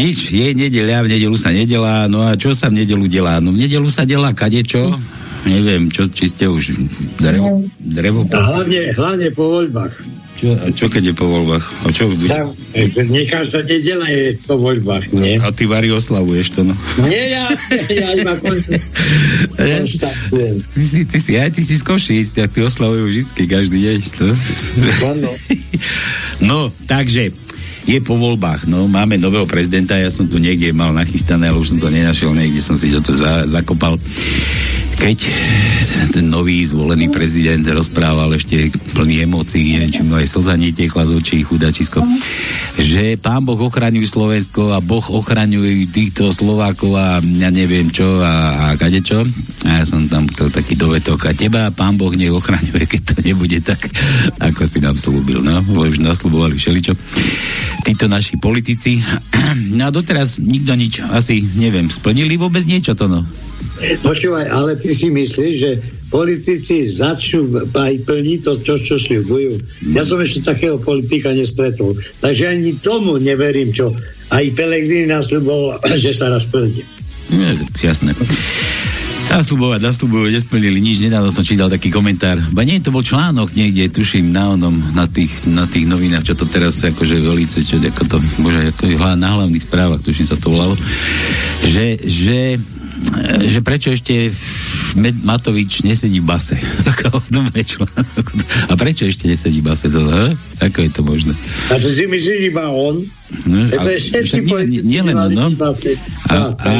Nič, je nedeľa, v nedelu sa nedelá, no a čo sa v nedelu delá? No v nedelu sa delá kadečo, neviem, čo, či ste už drevo, drevo po... Hlavne, hlavne po voľbách. Čo, a čo keď je po voľbách? A čo bude? Tak, nie každá nedela je po voľbách, nie? A ty Vary oslavuješ to, no. Nie, ja, ja iba ja, ty, si, ty, si, aj ty si z Košíc, ty oslavujú vždy, každý deň, to? No. no, takže je po voľbách, no máme nového prezidenta, ja som tu niekde mal nachystané, ale už som to nenašiel, niekde som si to za, zakopal keď ten nový zvolený prezident rozprával ešte plný emócií, neviem, či mu aj slza netiekla z očí, chudačisko, že pán Boh ochraňuje Slovensko a Boh ochraňuje týchto Slovákov a ja neviem čo a, a kadečo. A ja som tam chcel taký dovetok a teba pán Boh nech ochraňuje, keď to nebude tak, ako si nám slúbil. No, už nasľubovali všeličo. Títo naši politici. No a doteraz nikto nič, asi neviem, splnili vôbec niečo to no? Počúvaj, ale ty si myslíš, že politici začnú aj plniť to, čo, čo sľubujú. Ja som ešte takého politika nestretol. Takže ani tomu neverím, čo aj Pelegrini nasľuboval, že sa raz plní. Jasné. Nasľubovať, nasľubujú, nesplnili nič. Nedávno som čítal taký komentár. Ba nie, to bol článok niekde, tuším, na onom, na tých, na tých novinách, čo to teraz akože velice, čo ako to, bože, ako na hlavných správach, tuším sa to volalo, že, že že prečo ešte Matovič nesedí v base. a prečo ešte nesedí v base? To? Ako je to možné? A to si myslíš iba on? No, a, nie, nie len no. A, a,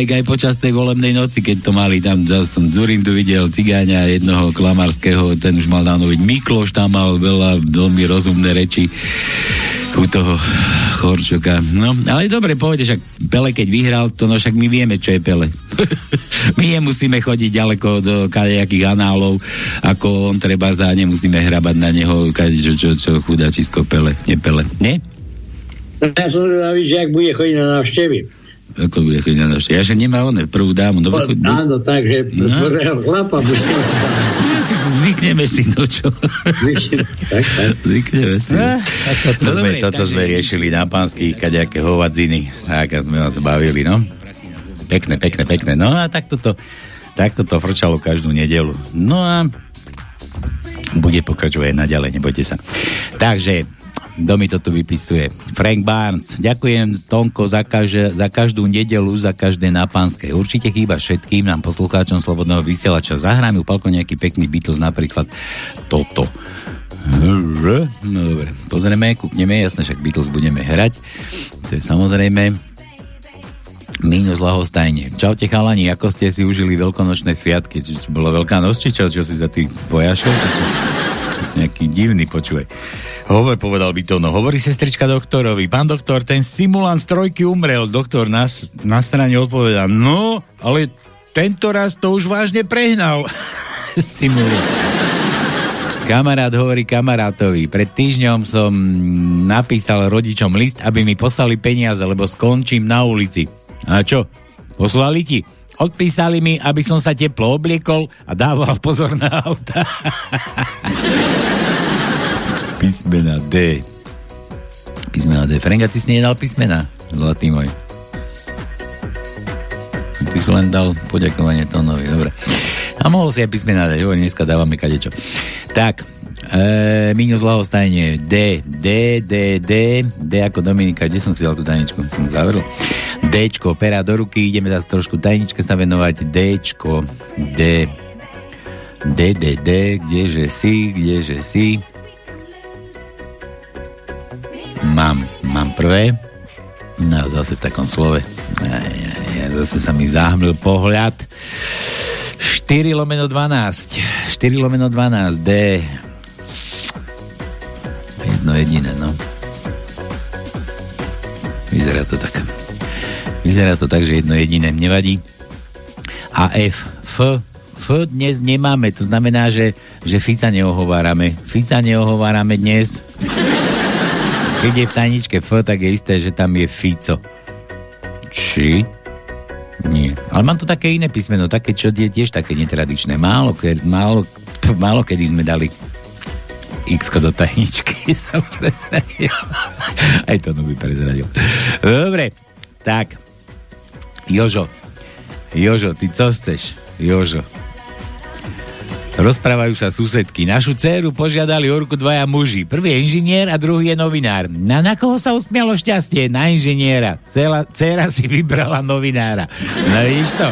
aj, aj počas tej volebnej noci, keď to mali tam, som Zurindu videl cigáňa jednoho klamarského, ten už mal dávno byť Mikloš, tam mal veľa veľmi rozumné reči u toho Chorčoka. No, ale dobre, povede, však Pele, keď vyhral, to no však my vieme, čo je Pele. my nemusíme chodiť ďaleko do kadejakých análov, ako on treba za, nemusíme hrabať na neho, kade, čo, čo, čo chudačisko Pele, nie Pele, nie? Ja som zvedavý, že ak bude chodiť na návštevy. Ako bude chodiť na návštevy? Ja že nemá on prvú dámu. No, chod... Áno, takže no. chlapa bude zvykneme si, no čo? Zvykneme si. No, to sme, toto sme riešili na pánskych kaďaké hovadziny, tak sme vás bavili, no. Pekné, pekné, pekné. No a takto to, takto to frčalo každú nedelu. No a bude pokračovať naďalej, nebojte sa. Takže, kto mi to tu vypisuje? Frank Barnes. Ďakujem, Tonko, za, kaž, za každú nedelu, za každé na pánske. Určite chýba všetkým nám poslucháčom Slobodného vysielača. Zahráme upalko nejaký pekný Beatles, napríklad toto. No dobre, pozrieme, kúkneme, jasne, však Beatles budeme hrať. To je samozrejme. Míňo z. Čaute chalani, ako ste si užili veľkonočné sviatky? Či, či bola veľká noc, či čo, čo si za tých pojašov? Či, čo? Nejaký divný, počúvaj. Hovor, povedal by to, no hovorí sestrička doktorovi, pán doktor, ten simulant z trojky umrel, doktor na, na strane odpovedá, no, ale tento raz to už vážne prehnal. simulant. Kamarát hovorí kamarátovi, pred týždňom som napísal rodičom list, aby mi poslali peniaze, lebo skončím na ulici. A čo? Poslali ti? Odpísali mi, aby som sa teplo obliekol a dával pozor na auta. písmena D. Písmena D. Frenga, ty si nedal písmena, zlatý môj. Ty si len dal poďakovanie tónovi, dobre. A mohol si aj písmena dať, hovorím, dneska dávame kadečo. Tak, e, minus lahostajne D, D, D, D, D ako Dominika, kde som si dal tú tajničku? Som zavrel. Dčko, pera do ruky, ideme zase trošku tajničke sa venovať. Dčko, D, D, D, D, kdeže si, kdeže si. Mám, mám prvé. No zase v takom slove. Ja, ja, ja, zase sa mi zahmlil pohľad. 4 lomeno 12. 4 lomeno 12. D. Jedno jediné, no. Vyzerá to tak. Vyzerá to tak, že jedno jediné nevadí. A F, F, F dnes nemáme, to znamená, že, že Fica neohovárame. Fica neohovárame dnes. Keď je v tajničke F, tak je isté, že tam je Fico. Či? Nie. Ale mám tu také iné písmeno, také, čo je tiež také netradičné. Málo, ke, málo, málo kedy sme dali x do tajničky som prezradil. Aj to by prezradil. Dobre, tak. Jožo. Jožo, ty co chceš? Jožo. Rozprávajú sa susedky. Našu dceru požiadali o dvaja muži. Prvý je inžinier a druhý je novinár. Na, na koho sa usmialo šťastie? Na inžiniera. Cela, dcera si vybrala novinára. No víš to?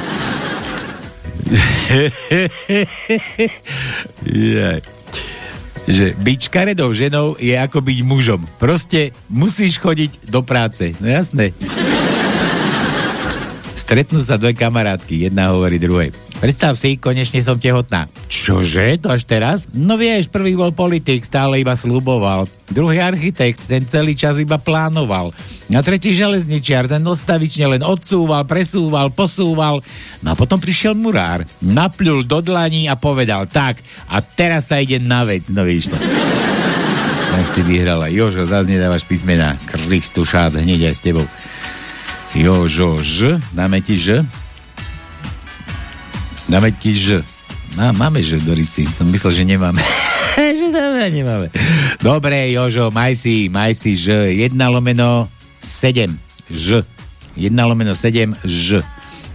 yeah. Že byť škaredou ženou je ako byť mužom. Proste musíš chodiť do práce. No jasné. Stretnú sa dve kamarátky, jedna hovorí druhej. Predstav si, konečne som tehotná. Čože? To až teraz? No vieš, prvý bol politik, stále iba sluboval. Druhý architekt, ten celý čas iba plánoval. A tretí železničiar, ten dostavične len odsúval, presúval, posúval. No a potom prišiel murár, napľul do dlaní a povedal, tak, a teraz sa ide na vec, no víš to. Tak si vyhrala. Jožo, zase nedávaš písmena. Kristušát, hneď aj s tebou. Jožo, ž, dáme ti ž. Dáme ti ž. Má, máme ž, Dorici. Som myslel, že nemáme. že dáme, nemáme. Dobre, Jožo, maj si, maj si ž. 1 lomeno 7. Ž. 1 lomeno 7. Ž.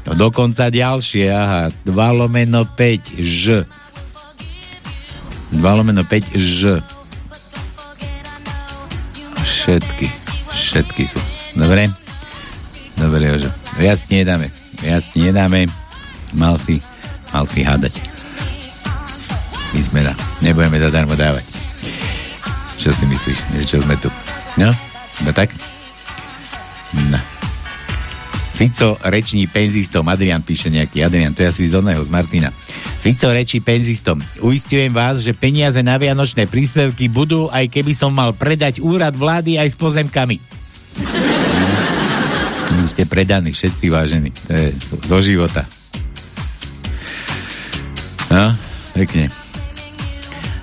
No dokonca ďalšie, aha. 2 lomeno 5. Ž. 2 lomeno 5. Ž. Všetky. Všetky sú. Dobre? Dobre, Jožo. Viac nedáme. Viac nedáme. Mal si, mal si hádať. My sme. Nebudeme zadarmo dávať. Čo si myslíš? Čo sme tu? No? Sme tak? No. Fico reční penzistom. Adrian píše nejaký. Adrian, to je asi z oného, z Martina. Fico rečí penzistom. Uistujem vás, že peniaze na vianočné príspevky budú, aj keby som mal predať úrad vlády aj s pozemkami ste predaní, všetci vážení. To je zo života. No, pekne.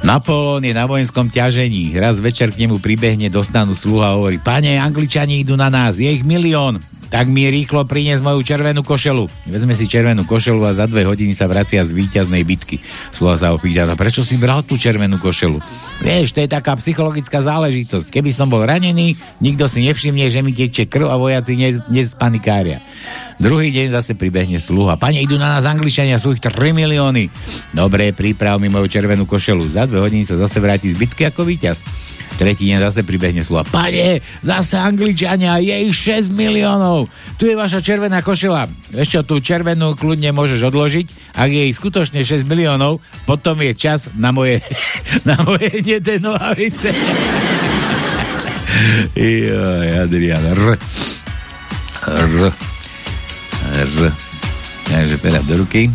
Napoleon je na vojenskom ťažení. Raz večer k nemu pribehne, dostanú sluha a hovorí, pane, Angličani idú na nás, je ich milión tak mi rýchlo priniesť moju červenú košelu. Vezme si červenú košelu a za dve hodiny sa vracia z víťaznej bitky. Sluha sa opýta, a prečo si bral tú červenú košelu? Vieš, to je taká psychologická záležitosť. Keby som bol ranený, nikto si nevšimne, že mi teče krv a vojaci nespanikária. Druhý deň zase pribehne sluha. Pane, idú na nás Angličania, sú ich 3 milióny. Dobre, priprav mi moju červenú košelu. Za dve hodiny sa zase vráti z bitky ako víťaz. Tretí deň zase pribehne slova. Pane, zase Angličania, je ich 6 miliónov. Tu je vaša červená košela. Ešte tú červenú kľudne môžeš odložiť. Ak je skutočne 6 miliónov, potom je čas na moje, na moje nedé nohavice. Adrian. R. R. R. Takže pera do ruky.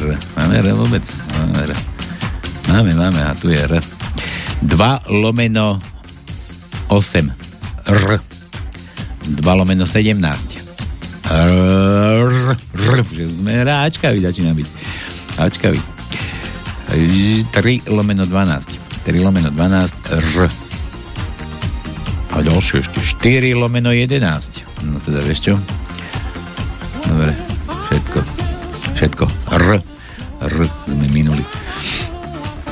R. Máme R vôbec? Máme R. Máme, máme, a tu je R. 2 lomeno 8 R. 2 lomeno 17 R, R, že sme ráčkaví začína byť. Ráčkaví 3 lomeno 12 3 lomeno 12 R. A ďalšie ešte. 4 lomeno 11 no teda vieš čo? Dobre všetko. Všetko. R. R sme minuli.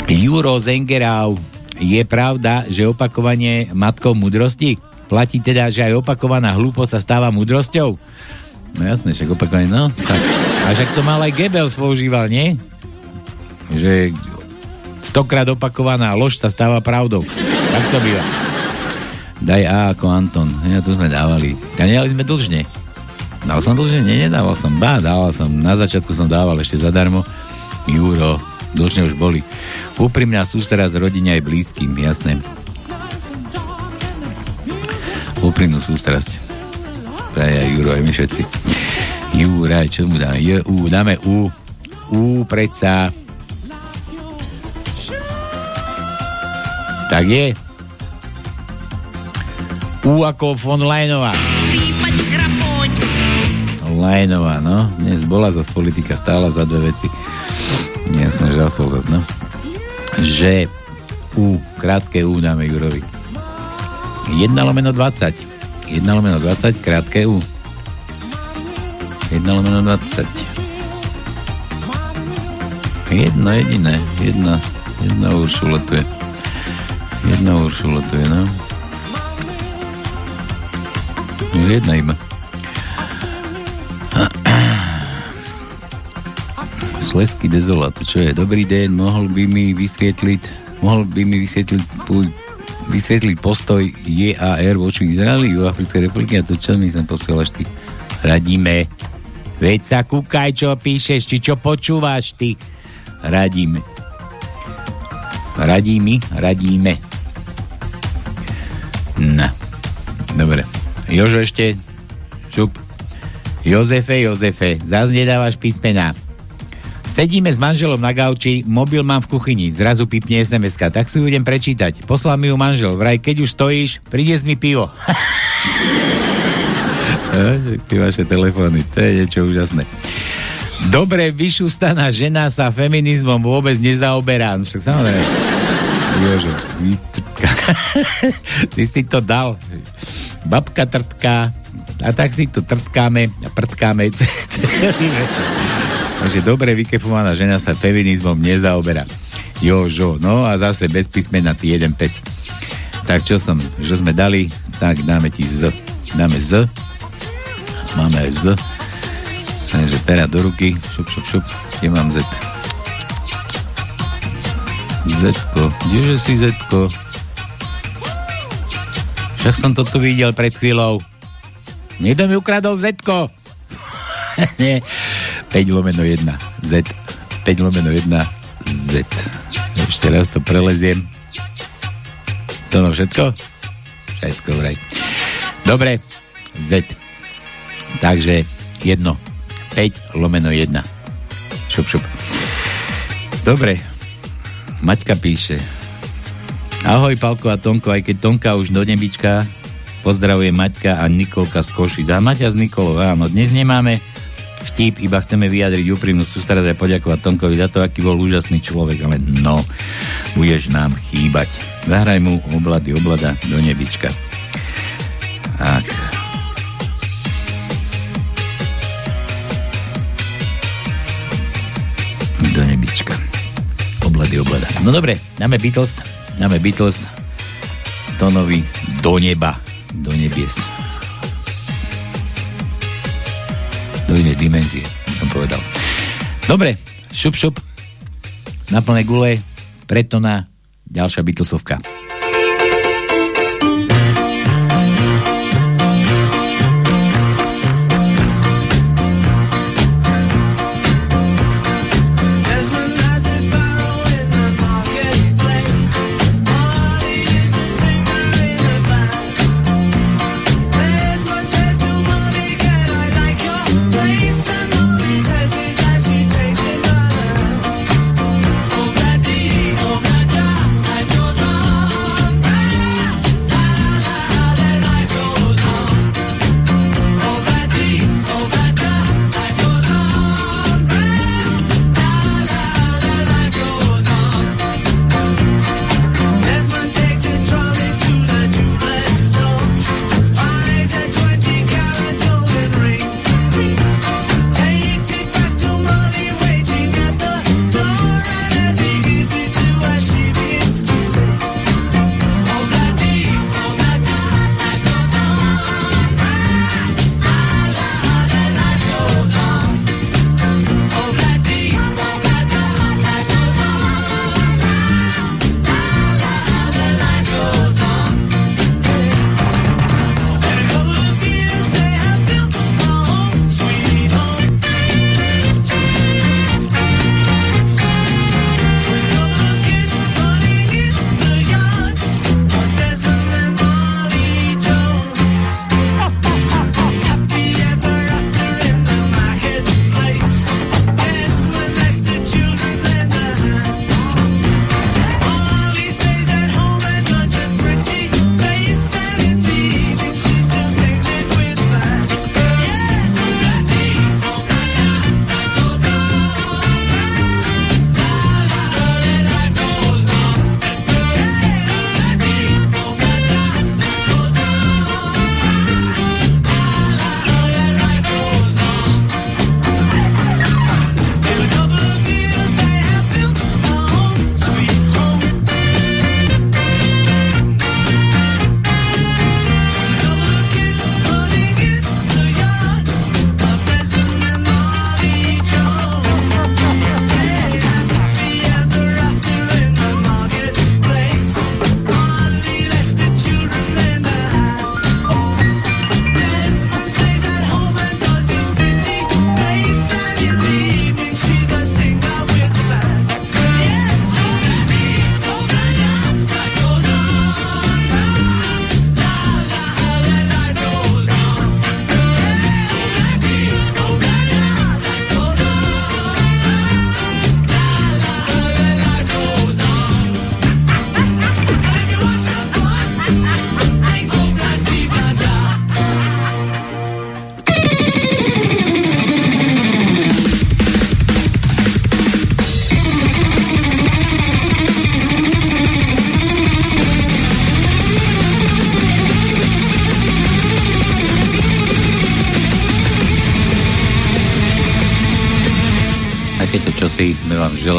Juro Zengerau je pravda, že opakovanie matkou múdrosti? Platí teda, že aj opakovaná hlúposť sa stáva múdrosťou? No jasné, však opakovanie, no. Tak. A však to mal aj Goebbels používal, nie? Že stokrát opakovaná lož sa stáva pravdou. Tak to býva. Daj A ako Anton. Ja tu sme dávali. A nedali sme dlžne. Dal som dlžne? Nie, nedával som. Bá, dával som. Na začiatku som dával ešte zadarmo. Juro, dlžne už boli. Úprimná sústrasť rodine aj blízkym, jasné. Úprimnú sústrasť. Praja Juro, aj my všetci. Juraj, čo mu dáme? J, U, dáme U. U, predsa. Tak je. U ako von Lajnová. Lajnová, no. Dnes bola zase politika stála za dve veci. Nie, som žasol zase, no. Že U, krátke U dáme Jurovi. 1 lomeno 20. 1 lomeno 20, krátke U. 1 lomeno 20. Jedno jediné, jedna, jedna Uršula tu je. Jedna Uršula tu je, no. Jedna iba. Slesky dezolát, čo je? Dobrý deň, mohol by mi vysvietliť, mohol by mi vysvietliť, vysvetliť postoj JAR voči Izraeli v Africkej republiky a to čo mi sem posielaš ty? Radíme. Veď sa kúkaj, čo píšeš, či čo počúvaš ty. Radíme. Radíme, radíme. No. Dobre. Jožo ešte. Šup. Jozefe, Jozefe, zás nedávaš písmená. Sedíme s manželom na gauči, mobil mám v kuchyni, zrazu pipne sms tak si ju idem prečítať. Poslal mi ju manžel, vraj keď už stojíš, prinies mi pivo. Ty vaše telefóny, to je niečo úžasné. Dobre vyšustaná žena sa feminizmom vôbec nezaoberá. No však samozrejme. Jožo, Ty si to dal. Babka trtká, a tak si tu trtkáme a prtkáme celý večer. Takže dobre vykefovaná žena sa feminizmom nezaoberá. Jožo, no a zase bez písmena ty jeden pes. Tak čo som, že sme dali, tak dáme ti Z. Dáme Z. Máme Z. Takže pera do ruky. Šup, šup, šup. Kde mám Z? Zetko. Kdeže si Zetko? Však som to tu videl pred chvíľou. Niekto mi ukradol Zetko. Nie. 5 lomeno 1 Z. 5 lomeno 1 Z. Ešte raz to preleziem. To no všetko? všetko vraj. Dobre Z. Takže 1 5 lomeno 1 šup šup. Dobre. Maťka píše. Ahoj Palko a Tonko, aj keď Tonka už do nebička pozdravuje Maťka a Nikolka z Koši. Dá Maťa z Nikolov, áno, dnes nemáme vtip, iba chceme vyjadriť úprimnú sústredať a poďakovať Tonkovi za to, aký bol úžasný človek, ale no, budeš nám chýbať. Zahraj mu oblady oblada do nebička. Tak. Do nebička. Oblady oblada. No dobre, dáme Beatles, dáme Beatles Tonovi do neba, do nebies. Do inej dimenzie, som povedal. Dobre, šup, šup, na plné gule, preto na ďalšia bytosovka.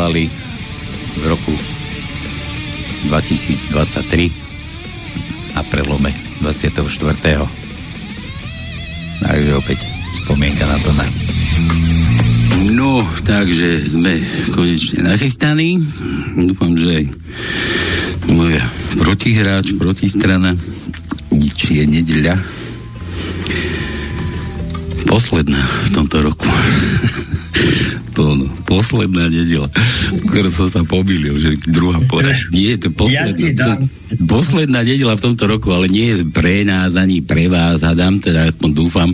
Želali v roku 2023 na prelome 24. Takže opäť spomienka na to na No, takže sme konečne nachystaní. Dúfam, že aj moja protihráč, protistrana, či je nedeľa, posledná v tomto roku. to ono, posledná nedela. Skoro som sa pomýlil, že druhá pora. Nie, to posledná, ja posledná nedela v tomto roku, ale nie je pre nás ani pre vás, hádam, teda aspoň dúfam,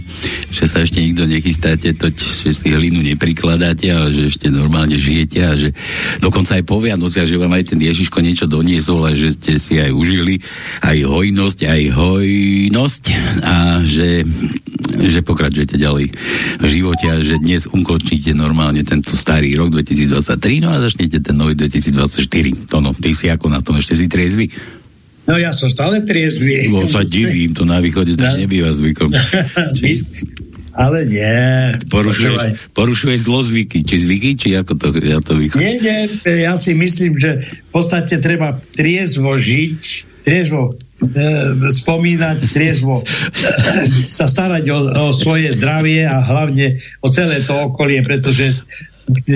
že sa ešte nikto nechystáte, to, že si hlinu neprikladáte, ale že ešte normálne žijete a že dokonca aj povia nosia, že vám aj ten Ježiško niečo doniesol a že ste si aj užili aj hojnosť, aj hojnosť a že, že pokračujete ďalej v živote a že dnes ukončíte normálne tento starý rok 2023, no a začnete ten nový 2024. To no, ty si ako na tom, ešte si triezvy? No ja som stále triezvy. No sa divím, to na východe tak no. nebýva zvykom. Ale nie. Porušuješ, porušuješ zlozvyky. Či zvyky, či ako to, ja to vychodí? Nie, nie, ja si myslím, že v podstate treba triezvo žiť, triezvo spomínať, triezvo e, sa starať o, o svoje zdravie a hlavne o celé to okolie, pretože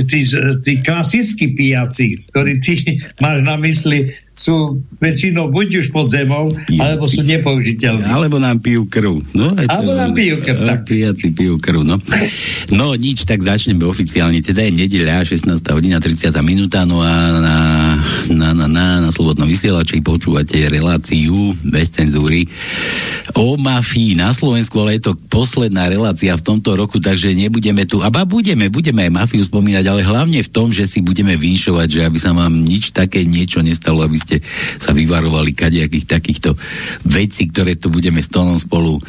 tí, tí klasickí pijaci, ktorí ty máš na mysli, sú väčšinou buď už pod zemou, pijaci. alebo sú nepoužiteľní. Alebo nám pijú krv. No, alebo to, nám pijú krv, tak. Pijaci pijú krv, no. No nič, tak začneme oficiálne. Teda je nedeľa, 16. hodina, 30. minúta, no a na, na, na, na, na Slobodnom vysielači počúvate reláciu bez cenzúry o mafii na Slovensku, ale je to posledná relácia v tomto roku, takže nebudeme tu, a budeme, budeme aj mafiu spomínať, ale hlavne v tom, že si budeme vinšovať, že aby sa vám nič také niečo nestalo, aby ste sa vyvarovali kadejakých takýchto vecí, ktoré tu budeme s tónom spolu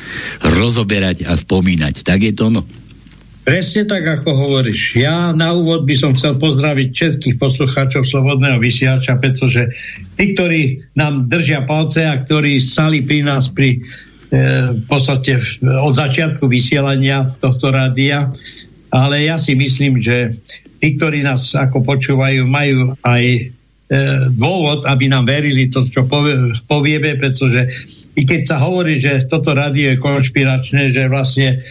rozoberať a spomínať. Tak je to ono. Presne tak, ako hovoríš. Ja na úvod by som chcel pozdraviť všetkých poslucháčov Slobodného vysielača, pretože tí, ktorí nám držia palce a ktorí stali pri nás pri e, v podstate od začiatku vysielania tohto rádia, ale ja si myslím, že tí, ktorí nás ako počúvajú, majú aj E, dôvod, aby nám verili to, čo povie, povieme, pretože i keď sa hovorí, že toto rádio je konšpiračné, že vlastne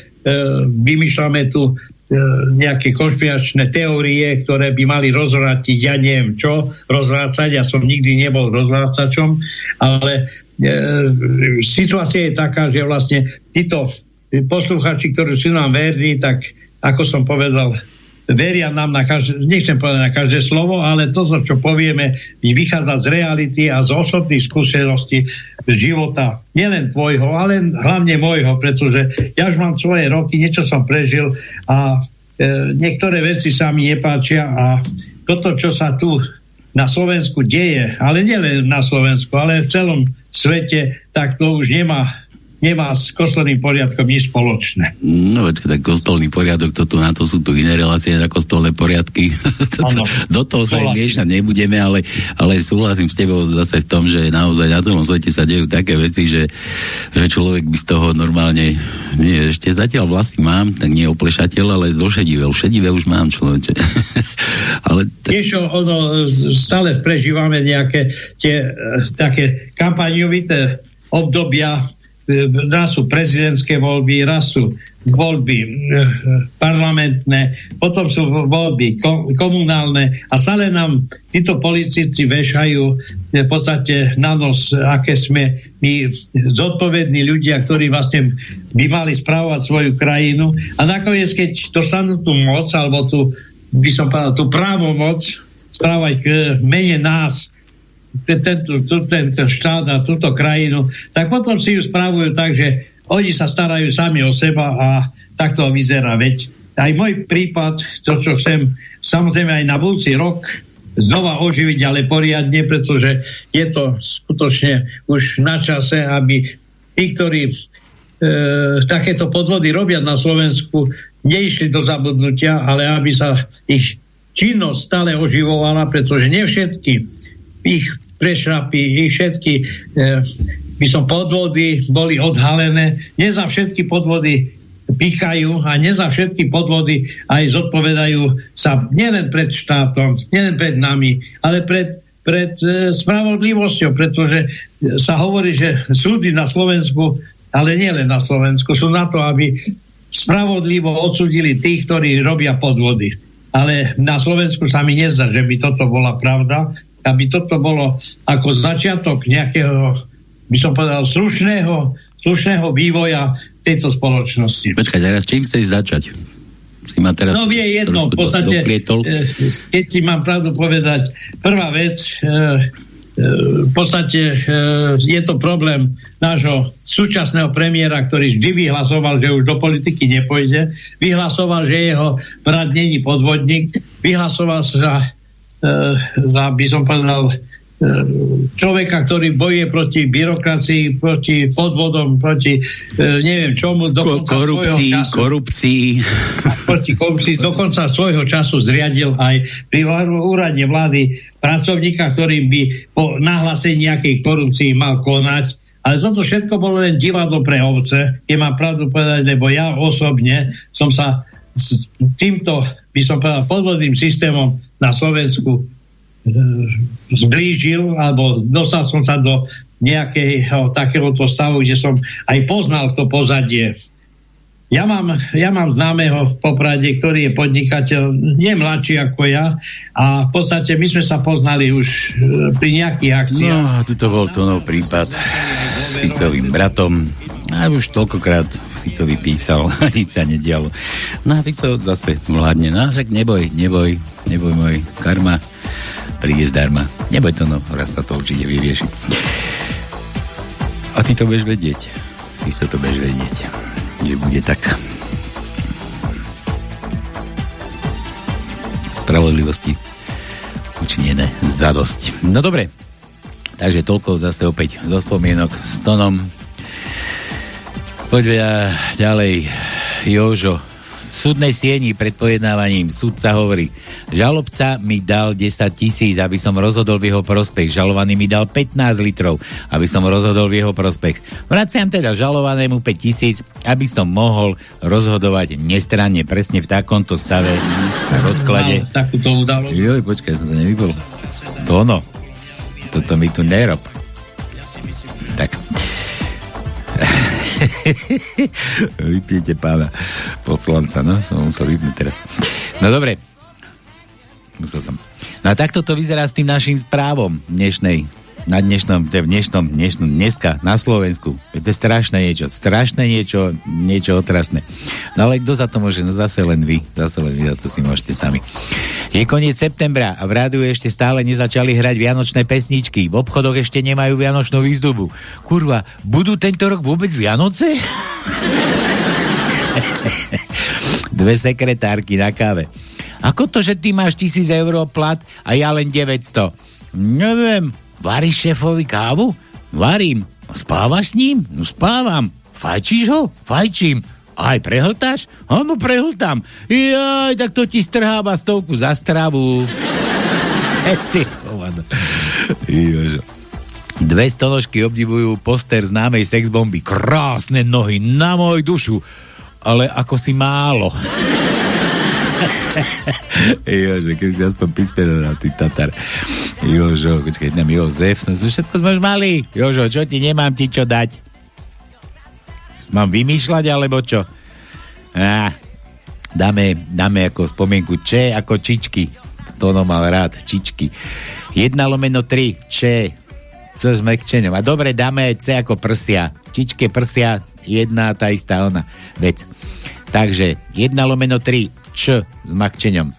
vymýšľame tu e, nejaké konšpiračné teórie, ktoré by mali rozvrátiť, ja neviem čo, rozvrácať, ja som nikdy nebol rozvrácačom, ale e, situácia je taká, že vlastne títo posluchači, ktorí sú nám verní, tak ako som povedal, veria nám na každé, nechcem povedať na každé slovo, ale to, čo povieme, vychádza z reality a z osobných skúseností života. Nielen tvojho, ale hlavne môjho, pretože ja už mám svoje roky, niečo som prežil a e, niektoré veci sa mi nepáčia a toto, čo sa tu na Slovensku deje, ale nielen na Slovensku, ale v celom svete, tak to už nemá nemá s kostolným poriadkom nič spoločné. No, tak kostolný poriadok, to tu, na to sú tu iné relácie na kostolné poriadky. Ano, Do toho sa im miešať nebudeme, ale, ale súhlasím s tebou zase v tom, že naozaj na celom svete sa dejú také veci, že, že človek by z toho normálne, nie, ešte zatiaľ vlasy mám, tak nie oplešateľ, ale zošedivel. Šedivé už mám človeče. ale t- Tiež ono, stále prežívame nejaké tie také kampaňovité obdobia raz sú prezidentské voľby, raz sú voľby eh, parlamentné, potom sú voľby komunálne a stále nám títo politici vešajú eh, v podstate na nos, aké sme my zodpovední ľudia, ktorí vlastne by mali správovať svoju krajinu. A nakoniec, keď dostanú tú moc, alebo tú, by som povedal, tú právomoc správať k mene nás, tento, tento štát a túto krajinu, tak potom si ju spravujú tak, že oni sa starajú sami o seba a takto vyzerá. Veď aj môj prípad, to, čo chcem samozrejme aj na budúci rok znova oživiť, ale poriadne, pretože je to skutočne už na čase, aby tí, ktorí e, takéto podvody robia na Slovensku, neišli do zabudnutia, ale aby sa ich činnosť stále oživovala, pretože nie všetky ich prešrapy, ich všetky e, by som podvody boli odhalené. Nie za všetky podvody pýkajú a nie za všetky podvody aj zodpovedajú sa nielen pred štátom, nielen pred nami, ale pred, pred e, spravodlivosťou, pretože sa hovorí, že súdy na Slovensku, ale nielen na Slovensku, sú na to, aby spravodlivo odsudili tých, ktorí robia podvody. Ale na Slovensku sa mi nezdá, že by toto bola pravda, aby toto bolo ako začiatok nejakého, by som povedal, slušného, slušného vývoja tejto spoločnosti. Počkaj, teraz čím chceš začať? Si ma teraz no je jedno, v podstate, do, eh, keď ti mám pravdu povedať, prvá vec, e, e, v podstate e, je to problém nášho súčasného premiéra, ktorý vždy vyhlasoval, že už do politiky nepojde, vyhlasoval, že jeho brat není podvodník, vyhlasoval sa za, by som povedal, človeka, ktorý bojuje proti byrokracii, proti podvodom, proti neviem čomu, dokonca Ko, korupcii, času, korupcii. Proti korupcii, dokonca svojho času zriadil aj pri úrade vlády pracovníka, ktorý by po nahlásení nejakej korupcii mal konať. Ale toto všetko bolo len divadlo pre ovce, je mám pravdu povedať, lebo ja osobne som sa s týmto, by som povedal, podvodným systémom na Slovensku zblížil, alebo dostal som sa do nejakého takéhoto stavu, kde som aj poznal to pozadie. Ja mám, ja mám známeho v Poprade, ktorý je podnikateľ, nie mladší ako ja a v podstate my sme sa poznali už e, pri nejakých akciách. No, to bol to nov prípad s Ficovým bratom a už toľkokrát Ficovi písal a nič sa nedialo. No a Fico zase mladne, no však neboj, neboj, neboj môj karma príde zdarma. Neboj to, no, raz sa to určite vyrieši. A ty to budeš vedieť. Ty sa to budeš vedieť. Že bude tak. Spravodlivosti učinené za dosť. No dobre, takže toľko zase opäť zo spomienok s Tonom. Poďme ďalej. Jožo, súdnej sieni pred pojednávaním súdca hovorí, žalobca mi dal 10 tisíc, aby som rozhodol v jeho prospech. Žalovaný mi dal 15 litrov, aby som rozhodol v jeho prospech. Vraciam teda žalovanému 5 tisíc, aby som mohol rozhodovať nestranne presne v takomto stave na rozklade. Takúto udalosť. Joj, počkaj, som to nevypol. To ono. Toto mi tu nerob. Tak. Vypnite pána poslanca, no, som musel vypnúť teraz. No dobre, musel som. No a takto to vyzerá s tým našim právom dnešnej na dnešnom, v dnešnom, dnešnom, dneska na Slovensku. To je strašné niečo, strašné niečo, niečo otrasné. No ale kto za to môže? No zase len vy, zase len vy, za to si môžete sami. Je koniec septembra a v rádiu ešte stále nezačali hrať vianočné pesničky. V obchodoch ešte nemajú vianočnú výzdobu. Kurva, budú tento rok vôbec Vianoce? Dve sekretárky na káve. Ako to, že ty máš tisíc eur plat a ja len 900? Neviem, Varíš šéfovi kávu? Varím. Spávaš s ním? No spávam. Fajčíš ho? Fajčím. Aj prehltáš? Áno, prehltám. Jaj, tak to ti strháva stovku za stravu. e, ty, Dve stonožky obdivujú poster známej sexbomby. Krásne nohy na môj dušu. Ale ako si málo. Jožo, keby si aspoň písmeno na ty Tatar. Jožo, počkaj, tam Jozef, no všetko sme už mali. Jožo, čo ti nemám ti čo dať? Mám vymýšľať, alebo čo? Á, dáme, dáme ako spomienku Č ako čičky. To no mal rád, čičky. 1 lomeno 3, Č, C s mekčenom. A dobre, dáme C ako prsia. Čičke prsia, jedna tá istá ona vec. Takže 1 lomeno 3, Č s makčeňom.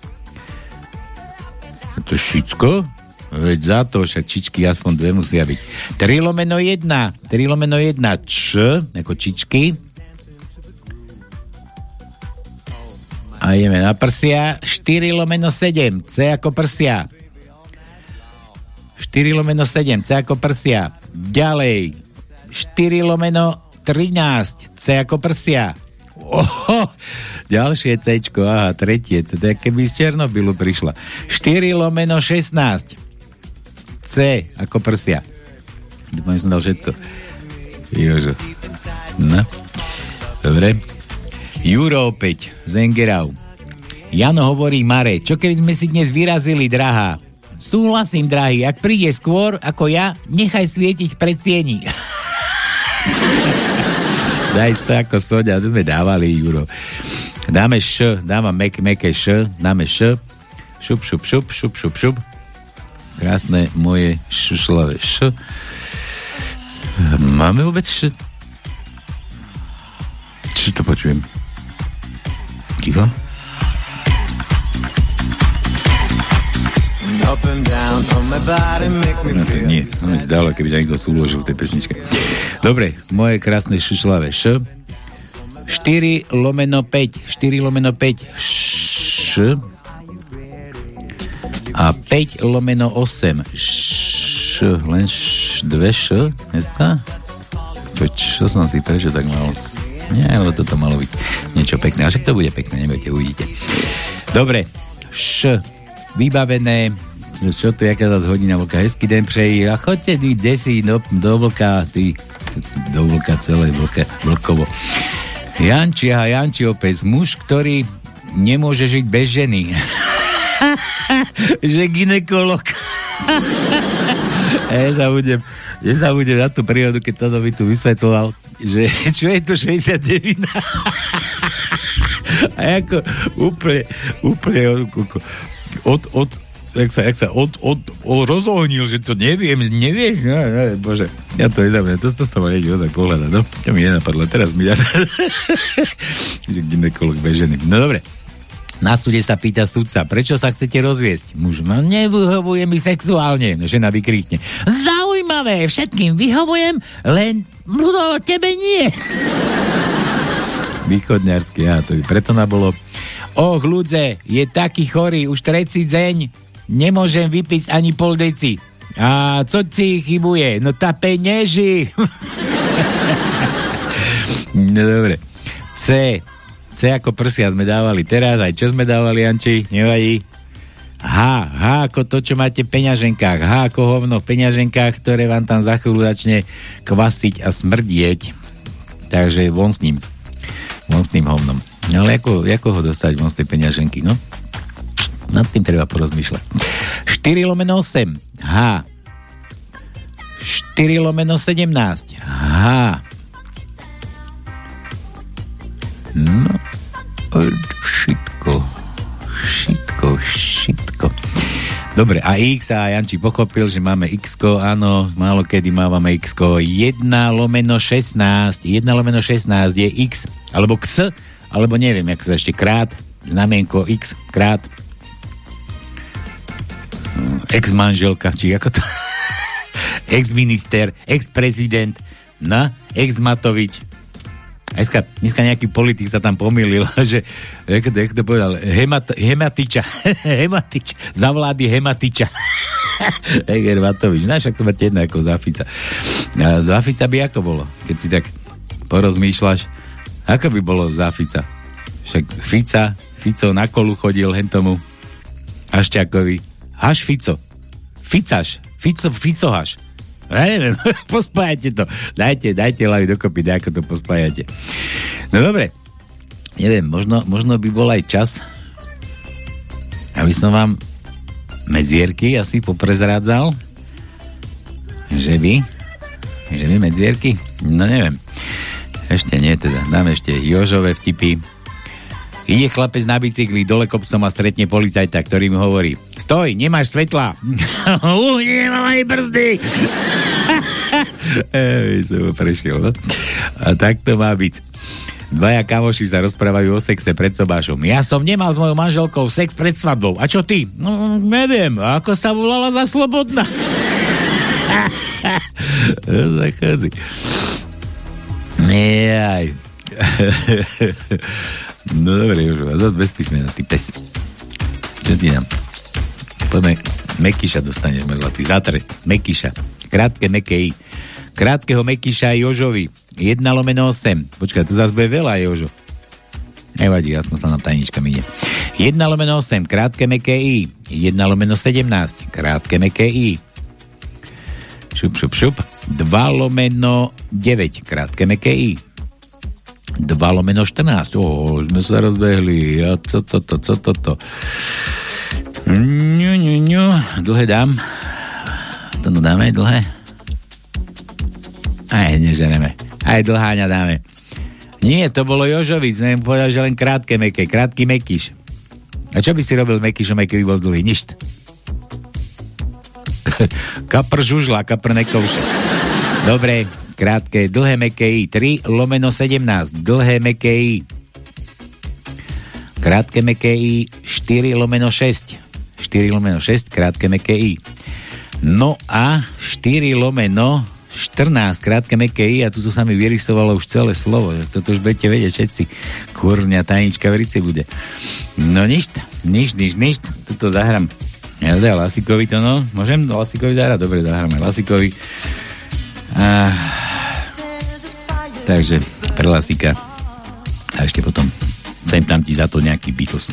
To všetko? Veď za to, však aspoň dve musia byť. 3 lomeno 1. 3 lomeno 1. Č, ako čičky. A ideme na prsia. 4 lomeno 7. C ako prsia. 4 lomeno 7. C ako prsia. Ďalej. 4 lomeno 13. C ako prsia. Oho, ďalšie C, aha, tretie, to je keby z Černobylu prišla. 4 lomeno 16. C, ako prsia. Dúfam, som dal všetko. Jožo. No. Dobre. 1 Juro opäť, Zengerau. Jano hovorí Mare, čo keby sme si dnes vyrazili, drahá? Súhlasím, drahý, ak príde skôr ako ja, nechaj svietiť pred sieni. Daj sa ako soďa, to sme dávali, Juro. Dáme š, dávam mek, meké š, dáme š, šup, šup, šup, šup, šup, šup. Krásne moje šušlavé š. Máme vôbec š? Čo to počujem? Ticho? No to nie, to mi zdalo, keby niekto súložil v tej pesničke. Dobre, moje krásne šušlavé š. 4 lomeno 5, 4 lomeno 5 š a 5 lomeno 8 š, len š, dve š dneska? Čo som si prečo tak mal? Nie, ale toto malo byť niečo pekné. A však to bude pekné, nebudete, uvidíte. Dobre, š, vybavené, čo to, jaká zase hodina vlka, hezký den přeji a chodte ty desi do, do vlka, ty, do vlka celé vlke, vlkovo. Janči a Janči opäť, muž, ktorý nemôže žiť bez ženy. že ginekolog. ja sa budem, ja sa budem na tú prírodu, keď toto by tu vysvetloval, že čo je to 69? a ako úplne, úplne od, od, jak sa, jak sa od, od, od, rozohnil, že to neviem, nevieš, no, no, bože, ja to nedám, to, to sa ma nejde tak pohľadať, no, to mi nenapadlo, teraz mi dá, že ginekolog bežený, no dobre, na súde sa pýta sudca, prečo sa chcete rozviesť? Muž, no nevyhovuje mi sexuálne. Žena vykríkne. Zaujímavé, všetkým vyhovujem, len no, tebe nie. Východňarský, ja, to by preto nabolo. Och, ľudze, je taký chorý, už tretí deň, nemôžem vypiť ani pol deci. A co ti chybuje? No tá penieži. no dobre. C. C ako prsia sme dávali teraz, aj čo sme dávali, Janči, nevadí. H, H ako to, čo máte v peňaženkách. H ako hovno v peňaženkách, ktoré vám tam za chvíľu začne kvasiť a smrdieť. Takže von s ním. Von s tým hovnom. Ale ako, ako ho dostať von z tej peňaženky, no? Nad tým treba porozmýšľať. 4 lomeno 8. H. 4 lomeno 17. H. No, Všetko. Všetko, všetko. Dobre, a X a Janči pochopil, že máme x áno, málo kedy mávame x 1 lomeno 16, 1 lomeno 16 je x, alebo x, alebo neviem, jak sa ešte krát, znamienko x krát ex-manželka, či ako to ex-minister, ex-prezident, na, ex-Matovič, Dneska, dneska nejaký politik sa tam pomýlil, že, jak to, jak to povedal, hemat, hematiča, hematič, za vlády hematiča. Eger Matovič, no však to máte jedno ako Zafica. Zafica by ako bolo, keď si tak porozmýšľaš, ako by bolo Zafica? Však Fica, Fico na kolu chodil hentomu Hašťakovi. Haš Fico. Ficaš. Fico, Ficohaš. Ja neviem, pospájate to. Dajte, dajte hlavy dokopy, ako to pospájate. No dobre, neviem, možno, možno by bol aj čas, aby som vám medzierky asi poprezrádzal, že by, že by medzierky, no neviem. Ešte nie teda, dáme ešte Jožové vtipy, Ide chlapec na bicykli dole kopcom a stretne policajta, ktorý mu hovorí Stoj, nemáš svetla. uh, nemám aj brzdy. Ej, som prešiel, no? A tak to má byť. Dvaja kamoši sa rozprávajú o sexe pred sobášom. Ja som nemal s mojou manželkou sex pred svadbou. A čo ty? No, neviem. Ako sa volala za slobodná? Zachází. Jaj. No dobre, už zase bez písmena, ty pes. Čo ti dám? Poďme, Mekyša dostaneš, zlatý, zátrest. Mekyša. Krátke Mekej. Krátkeho Mekyša Jožovi. 1 lomeno 8. Počkaj, tu zase bude veľa, Jožo. Nevadí, aspoň sa nám tajnička minie. 1 lomeno 8, krátke meké I. 1 lomeno 17, krátke meké I. Šup, šup, šup. 2 lomeno 9, krátke meké I. 2 lomeno 14. O, sme sa rozbehli. A to, to, to, to, to, to. Ňu, ňu, ňu. Dlhé dám. To dáme dlhé? Aj, neženeme. Aj dlháňa dáme. Nie, to bolo Jožovic, neviem povedal, že len krátke meké, krátky mekyš. A čo by si robil mekyšom, keby bol dlhý? Ništ. kapr žužla, kapr nekovše. Dobre, krátke, dlhé meké I, 3 lomeno 17, dlhé meké. Krátke meké I, 4 lomeno 6. 4 lomeno 6, krátke meké. No a 4 lomeno 14, krátke meké a tu sa mi vyrysovalo už celé slovo. Toto už budete vedieť všetci. Kurňa, tajnička v rici bude. No nič, nič, nič, nič. Tuto zahrám. Ja dá Lasikovi to, no. Môžem Lasikovi zahrať? Dobre, zahráme Lasikovi. A... Takže pre Lasika. A ešte potom sem tam ti za to nejaký Beatles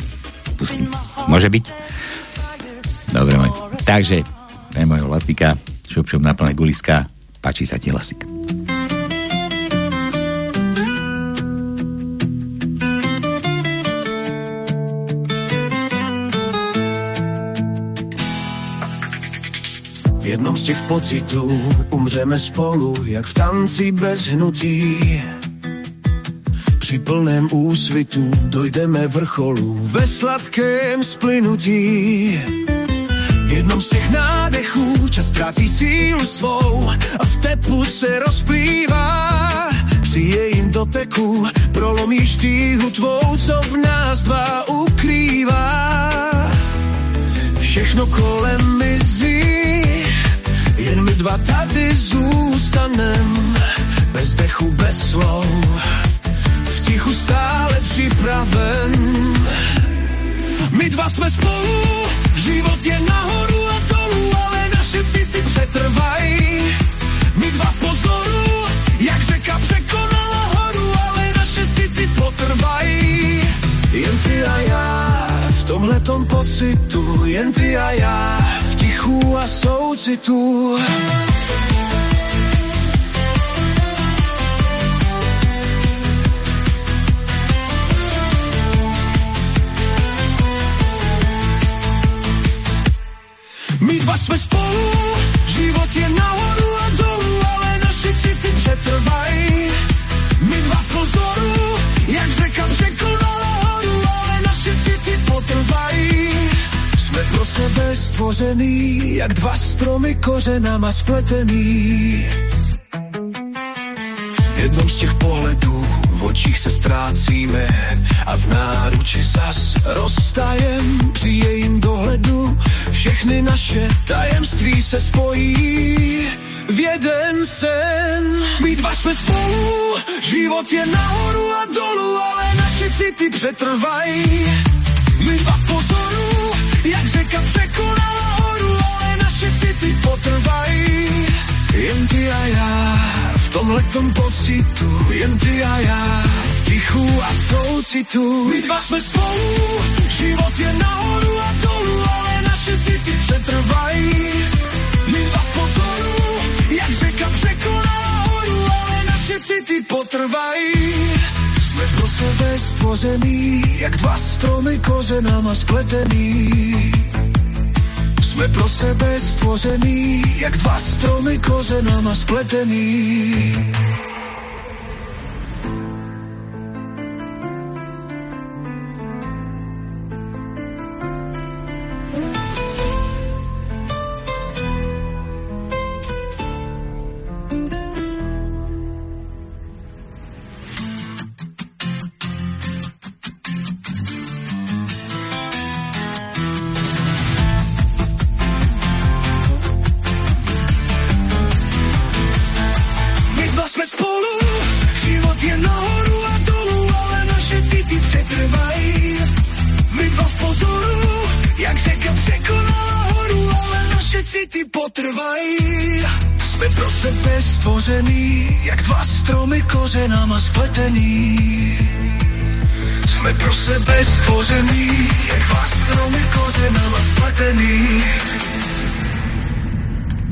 pustím. Môže byť? Dobre, moj. Takže pre mojho Lasika, šup, šup na plné guliska, páči sa ti Lasik. Jednom z těch pocitů umřeme spolu, jak v tanci bez hnutí. Při plném úsvitu dojdeme vrcholu ve sladkém splynutí. V jednom z těch nádechů čas ztrácí sílu svou a v teplu se rozplývá. Při jejím doteku prolomí štíhu tvou, co v nás dva ukrývá. Všechno kolem mizí, jen my dva tady zůstanem, bez dechu, bez slov, v tichu stále připraven. My dva jsme spolu, život je nahoru a dolů, ale naše city přetrvají. My dva v pozoru, jak řeka překonala horu, ale naše city potrvají. Jen ty a já v tomhletom pocitu, jen ty a já v tichu a soucitu. My dva jsme sebe stvořený, jak dva stromy kořenama spletený. V jednom z těch pohledů v očích se ztrácíme a v náruči zas roztajem při jejím dohledu. Všechny naše tajemství se spojí v jeden sen. My dva jsme spolu, život je nahoru a dolů, ale naše city přetrvají. My dva v pozoru, jak řeka překonala horu, ale naše city potrvají. Jen ty a já v tomhletom pocitu, jen ty a já v tichu a soucitu. My dva jsme spolu, život je nahoru a dolů, ale naše city přetrvají. My dva v pozoru, jak řeka překonala horu, ale naše city potrvají. Jsme pro sebe stvořený, jak dva stromy kořenama spletený. Jsme pro sebe stvořený, jak dva stromy kořenama spletený. Stvořený, jak dva stromy kořenama spletený. Jsme pro sebe stvořený, jak dva stromy kořenama spletený.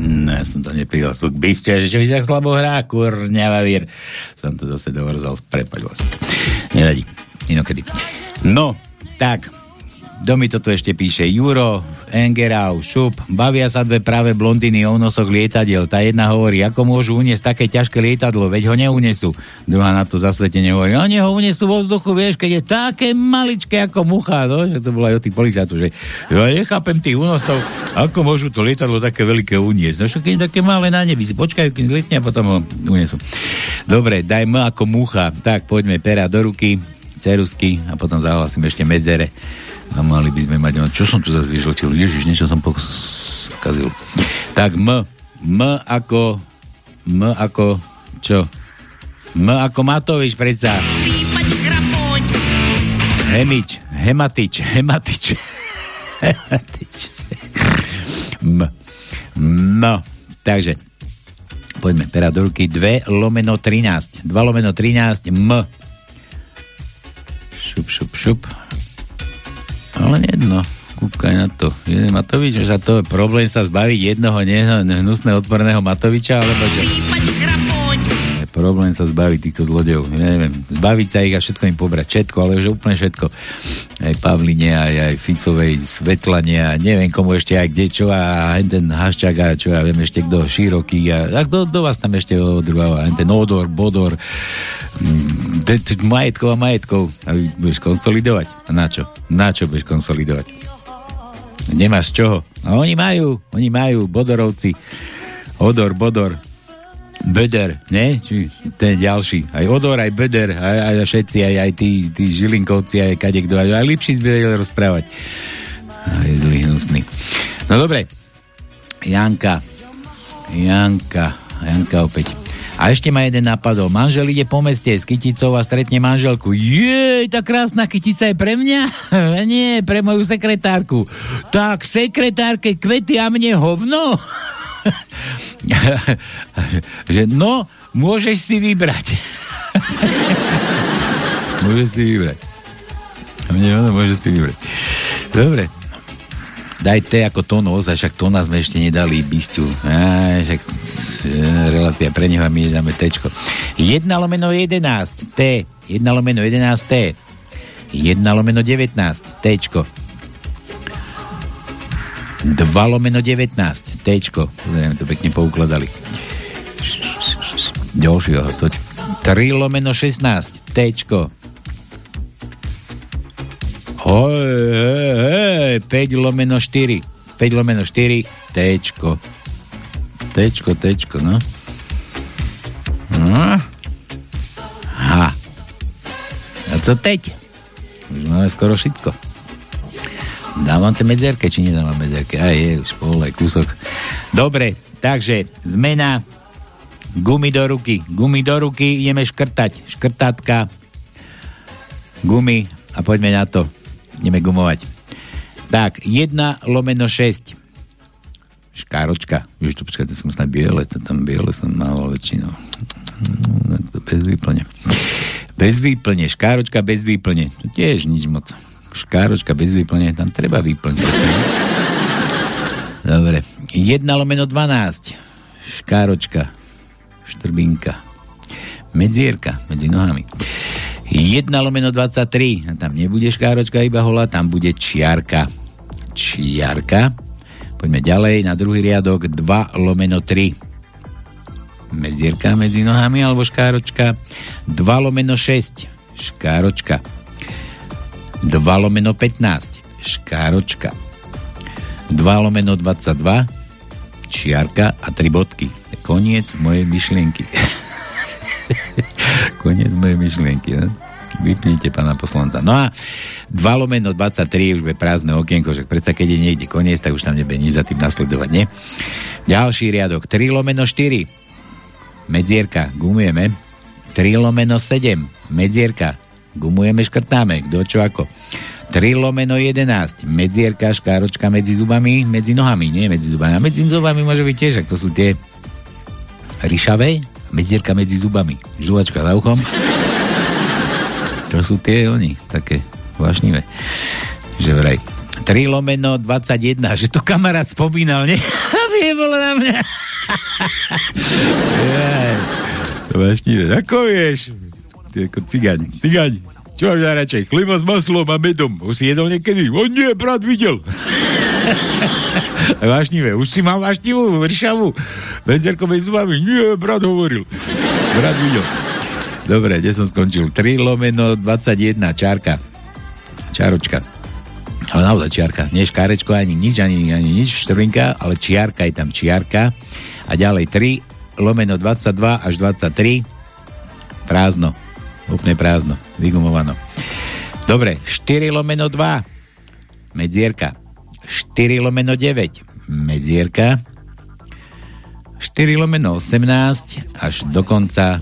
No, som to nepridal. Tu by ste, že by tak slabo hrá, kurňava vír. Som to zase dovrzal, prepaď vlastne. Nevadí, inokedy. No, tak, kto mi toto ešte píše? Juro, Engerau, Šup, bavia sa dve práve blondiny o nosoch lietadiel. Tá jedna hovorí, ako môžu uniesť také ťažké lietadlo, veď ho neunesú. Druhá na to zasvetenie hovorí, oni ho unesú vo vzduchu, vieš, keď je také maličké ako mucha, no? že to bolo aj od tých policajtov, že ja nechápem tých únosov, ako môžu to lietadlo také veľké uniesť. No však je také malé na nebi, si počkajú, kým zletne a potom ho unesú. Dobre, daj M ako mucha. Tak, poďme pera do ruky, cerusky a potom zahlasím ešte medzere. A mali by sme mať... Čo som tu zase vyžlotil? Ježiš, niečo som pokazil. Tak M. M ako... M ako... Čo? M ako Matovič, predsa. Hemič. Hematič. Hematič. Hematič. M. No. Takže. Poďme, pera do ruky. 2 lomeno 13. 2 lomeno 13. M. Šup, šup, šup. Ale jedno, kúpkaj na to. Jeden Matovič, že sa to je problém sa zbaviť jednoho hnusného odporného Matoviča, alebo čo? Problém sa zbaviť týchto zlodejov. Neviem, zbaviť sa ich a všetko im pobrať. Všetko, ale už úplne všetko. Aj Pavline, aj, aj Ficovej, Svetlane a neviem komu ešte aj kde čo a ten Haščák a čo ja viem ešte kto, Široký a, a kto, kto vás tam ešte odrúva, ten Odor, Bodor, mm, majetkov a majetkov. A budeš konsolidovať. A na čo? Na čo budeš konsolidovať? Nemáš čoho. A oni majú, oni majú, Bodorovci. Odor, Bodor, Beder, ne? Či ten ďalší. Aj Odor, aj Beder, aj, aj všetci, aj, aj tí, tí Žilinkovci, aj kadekto, aj, aj Lipšic by vedel rozprávať. Aj zlý, hnusný. No dobre. Janka. Janka. Janka opäť. A ešte ma jeden napadol. Manžel ide po meste s kyticou a stretne manželku. Jej, tá krásna kytica je pre mňa? Nie, pre moju sekretárku. Tak sekretárke kvety a mne hovno? že no, môžeš si vybrať. môžeš si vybrať. Mne ono, môžeš si vybrať. Dobre. Daj T ako tónos, a však tóna sme ešte nedali bysťu. Á, však relácia pre neho a my dáme T. 1 lomeno 11 T. 1 lomeno 11 T. 1 lomeno 19 T. 2 lomeno 19, Tčko, to pekne poukladali. Ďalšieho, to 3 lomeno 16, Tčko. Hoj, hej, hej, 5 lomeno 4, 5 lomeno 4, Tčko. Tčko, Tčko, no. No. Ha. A co teď? Už máme skoro všetko. Dávam tie medzerke, či nedávam medzerke? Aj je, už pol, kúsok. Dobre, takže zmena gumy do ruky. Gumy do ruky, ideme škrtať. Škrtátka, gumy a poďme na to. Ideme gumovať. Tak, 1 lomeno 6. Škáročka. Už to počkaj, to som snad biele, to tam biele som mal väčšinou. No, to bez výplne. Bez výplne, škáročka bez výplne. To tiež nič moc škáročka bez výplne, tam treba výplniť. Dobre. 1 lomeno 12. Škáročka. Štrbinka. Medzierka medzi nohami. 1 lomeno 23. Tam nebude škáročka, iba hola, tam bude čiarka. Čiarka. Poďme ďalej na druhý riadok. 2 lomeno 3. Medzierka medzi nohami alebo škáročka. 2 lomeno 6. Škáročka 2 lomeno 15, škáročka. 2 lomeno 22, čiarka a 3 bodky. Koniec mojej myšlienky. Koniec mojej myšlienky. Ne? Vypnite pána poslanca. No a 2 lomeno 23 už bude prázdne okienko, že predsa keď je niekde koniec, tak už tam nebude nič za tým nasledovať, nie? Ďalší riadok. 3 lomeno 4. Medzierka. Gumujeme. 3 lomeno 7. Medzierka Gumujeme, škrtáme, kto čo ako. 3 lomeno 11, medzierka, škáročka medzi zubami, medzi nohami, nie medzi zubami. A medzi zubami môže byť tiež, ak to sú tie ryšavé, medzierka medzi zubami, žuvačka za uchom. To sú tie oni, také vášnivé. Že vraj. 3 lomeno 21, že to kamarát spomínal, nie? vyjebalo na mňa. Jaj. Vážnivé, ako vieš? Ako cigaň, cigaň. Čo máš najradšej? Chleba s maslom a medom. Už si jedol niekedy? O nie, brat videl. vášnivé, už si mal vášnivú, vršavú, medzerkovej zubami? Nie, brat hovoril. Brat videl. Dobre, kde som skončil? 3 lomeno 21, čárka. Čáročka. Ale naozaj čiarka. Nie škárečko, ani nič, ani, ani nič, štrbinka, ale čiarka je tam čiarka. A ďalej 3 lomeno 22 až 23 prázdno. Úplne prázdno. Vygumovano. Dobre, 4 lomeno 2 medzierka. 4 lomeno 9 medzierka. 4 lomeno 18 až do konca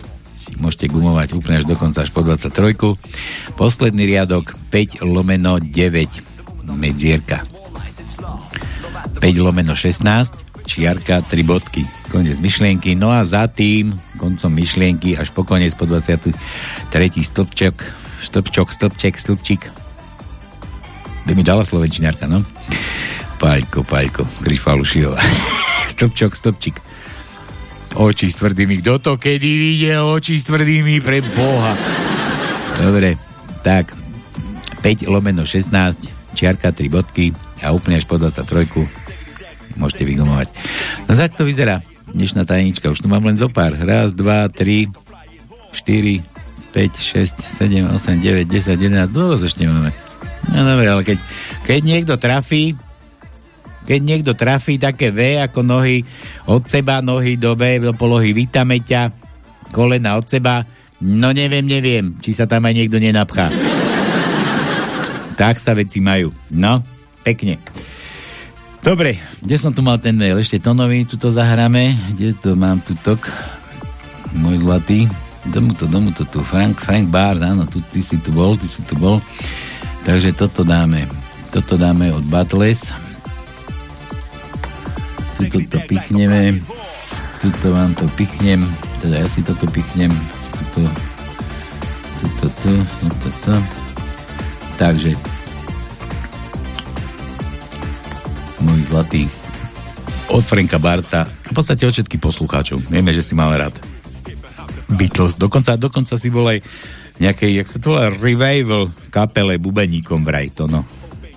môžete gumovať úplne až do konca, až po 23. Posledný riadok 5 lomeno 9 medzierka. 5 lomeno 16 čiarka 3 bodky. Konec myšlienky. No a za tým koncom myšlienky až po koniec po 23. stĺpčok stĺpčok, stĺpček, stĺpčik. By mi dala slovenčinárka, no? Paľko, paľko, Krišfalušiová. stĺpčok, stĺpčik Oči s tvrdými. Kto to kedy videl? Oči s tvrdými pre Boha. Dobre, tak 5 lomeno 16, čiarka 3 bodky a úplne až po 23 môžete vygumovať. No tak to vyzerá dnešná tajnička. Už tu mám len zo pár. Raz, dva, tri, 4, 5, 6, 7, 8, 9, 10, 11. Dlho ešte máme. No dobre, ale keď, keď niekto trafí, keď niekto trafí také V ako nohy od seba, nohy do B, do polohy vítame ťa, kolena od seba, no neviem, neviem, či sa tam aj niekto nenapchá. tak sa veci majú. No, pekne. Dobre, kde som tu mal ten mail? Ešte tonový, tuto zahráme. Kde to mám tu tok? Môj zlatý. Domu to, domu to tu. Frank, Frank Bar, áno, tu, ty si tu bol, ty si tu bol. Takže toto dáme. Toto dáme od Battles tu toto pichneme, tuto vám to pichnem, teda ja si toto pichnem, tuto, tuto, tuto, tuto, tuto. Takže, môj zlatý, od Franka Barca, v podstate od všetkých poslucháčov. Vieme, že si mal rád Beatles. Dokonca, dokonca si bol aj nejakej, jak sa to volá, revival kapele bubeníkom vraj to, no.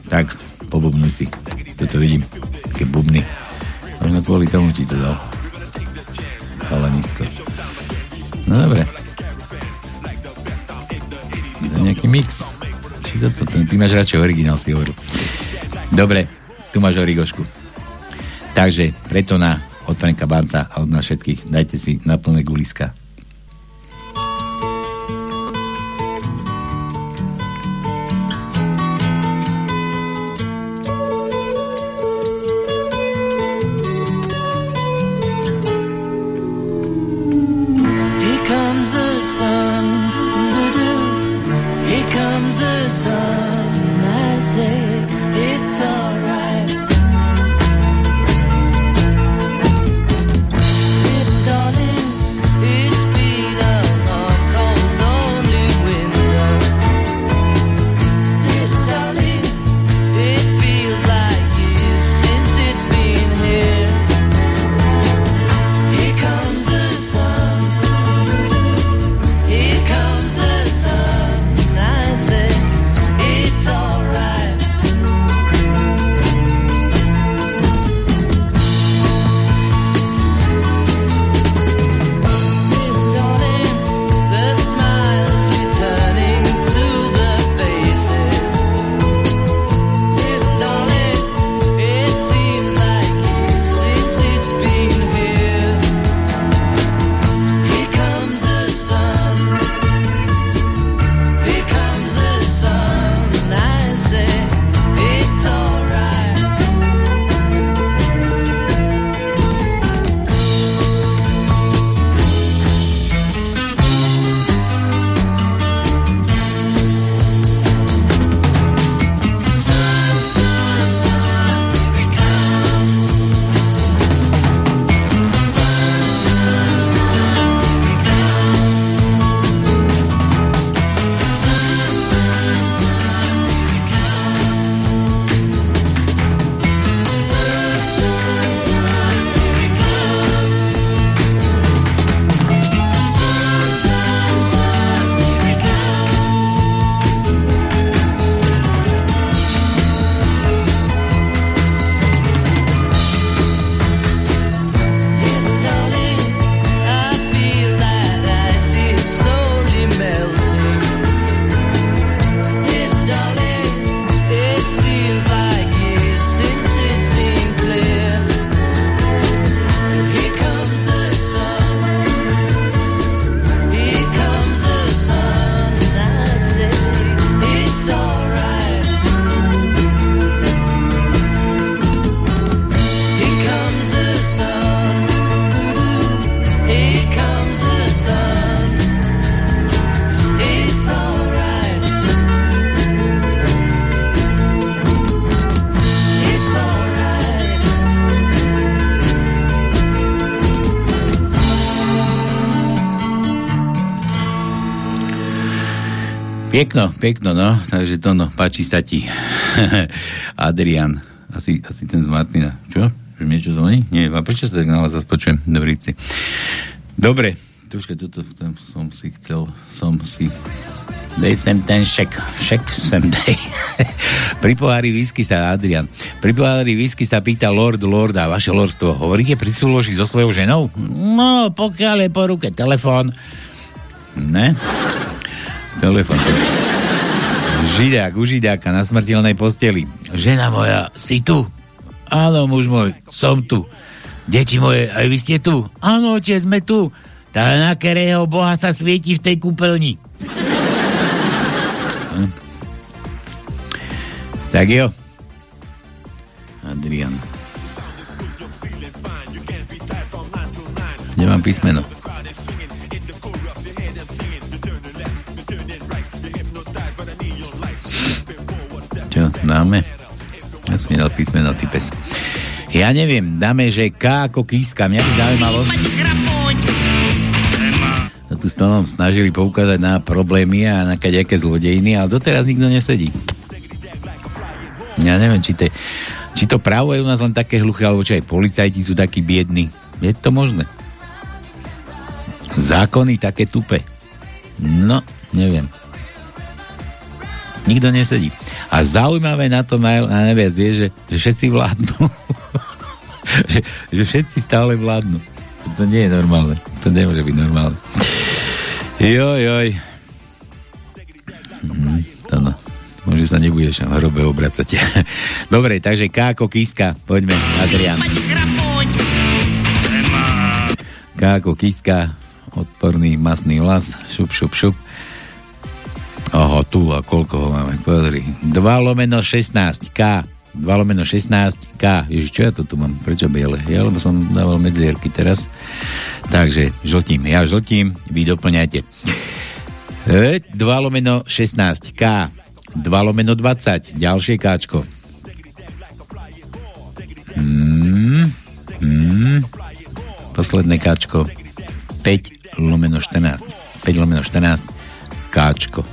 Tak, pobubnuj si. Toto vidím, také bubny. Možno kvôli tomu ti to dal. Ale nízko. No dobre. To nejaký mix. Či to, to, ty máš radšej originál, si hovoril. Dobre, tu máš origošku. Takže preto na od Franka Banca a od nás všetkých dajte si na plné guliska. Pekno, pekno, no. Takže to no, páči sa ti. Adrian, asi, asi ten z Martina. Čo? Že mi niečo zvoní? Nie, a prečo sa tak nahlas počujem? Dobrý si. Dobre, troška toto tam som si chcel, som si Dej sem ten šek, šek sem dej. Pri pohári whisky sa, Adrian, pri pohári whisky sa pýta Lord Lorda, vaše lordstvo, hovoríte pri súloži so svojou ženou? No, pokiaľ je po ruke telefón. Ne? Telefón. Židák, u židáka na smrteľnej posteli. Žena moja, si tu? Áno, muž môj, som tu. Deti moje, aj vy ste tu? Áno, otec, sme tu. Tá na kerého boha sa svieti v tej kúpeľni. Tak jo. Adrian. Nemám písmeno. Dáme? Ja som nedal písmeno, ty pes. Ja neviem, dáme, že K ako kíska. Mňa by zaujímalo... No tu s tom snažili poukázať na problémy a na kadejaké zlodejiny, ale doteraz nikto nesedí. Ja neviem, či, te, či to právo je u nás len také hluché, alebo či aj policajti sú takí biední. Je to možné? Zákony také tupe. No, neviem. Nikto nesedí. A zaujímavé na to na, na neviac je, že, že všetci vládnu. že, že všetci stále vládnu. To nie je normálne. To nemôže byť normálne. Joj, joj. Hm, to no. Možno sa nebudeš v hrobe obracať. Dobre, takže K ako kíska. Poďme, Adrian. K ako kíska. Odporný masný vlas. Šup, šup, šup. Oho, tu a koľko ho máme. Pozri. 2 lomeno 16. K. 2 lomeno 16. K. Ježiš, čo ja to tu mám? Prečo biele? Ja, lebo som dával medzierky teraz. Takže, žltím. Ja žltím, vy doplňajte. 2 lomeno 16. K. 2 lomeno 20. Ďalšie káčko. Hmm. Hmm. Posledné káčko. 5 lomeno 14. 5 lomeno 14. Káčko.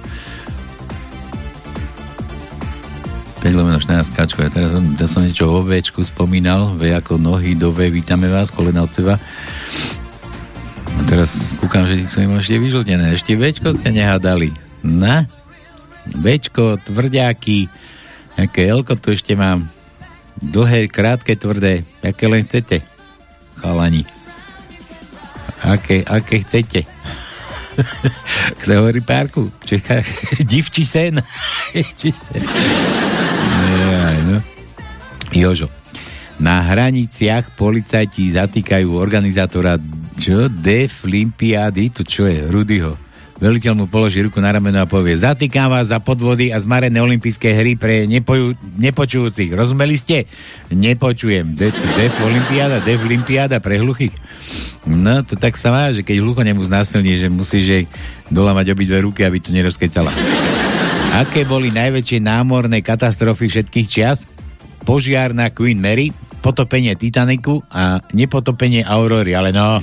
5 lomeno 14 káčko. Ja teraz ja som niečo o Včku spomínal. V ako nohy do V. Vítame vás, kolena od seba. A teraz kúkam, že sú im ešte vyžltené. Ešte Včko ste nehádali. Na? Včko, tvrďáky, aké Lko tu ešte mám. Dlhé, krátke, tvrdé. Aké len chcete, chalani. Aké, aké chcete. Sa hovorí párku. Čeká, divčí sen. divčí sen. No. Jožo. Na hraniciach policajti zatýkajú organizátora čo? Deflimpiády, to čo je? Rudyho. Veliteľ mu položí ruku na rameno a povie zatýkam vás za podvody a zmarené olympijské hry pre nepoju, nepočujúcich. Rozumeli ste? Nepočujem. Def, def Olympiáda, Def Olympiáda pre hluchých. No, to tak sa má, že keď hlucho nemu znásilní, že musí že dolamať obidve ruky, aby to nerozkecala. Aké boli najväčšie námorné katastrofy všetkých čias? Požiar na Queen Mary, potopenie Titaniku a nepotopenie Aurory. Ale no,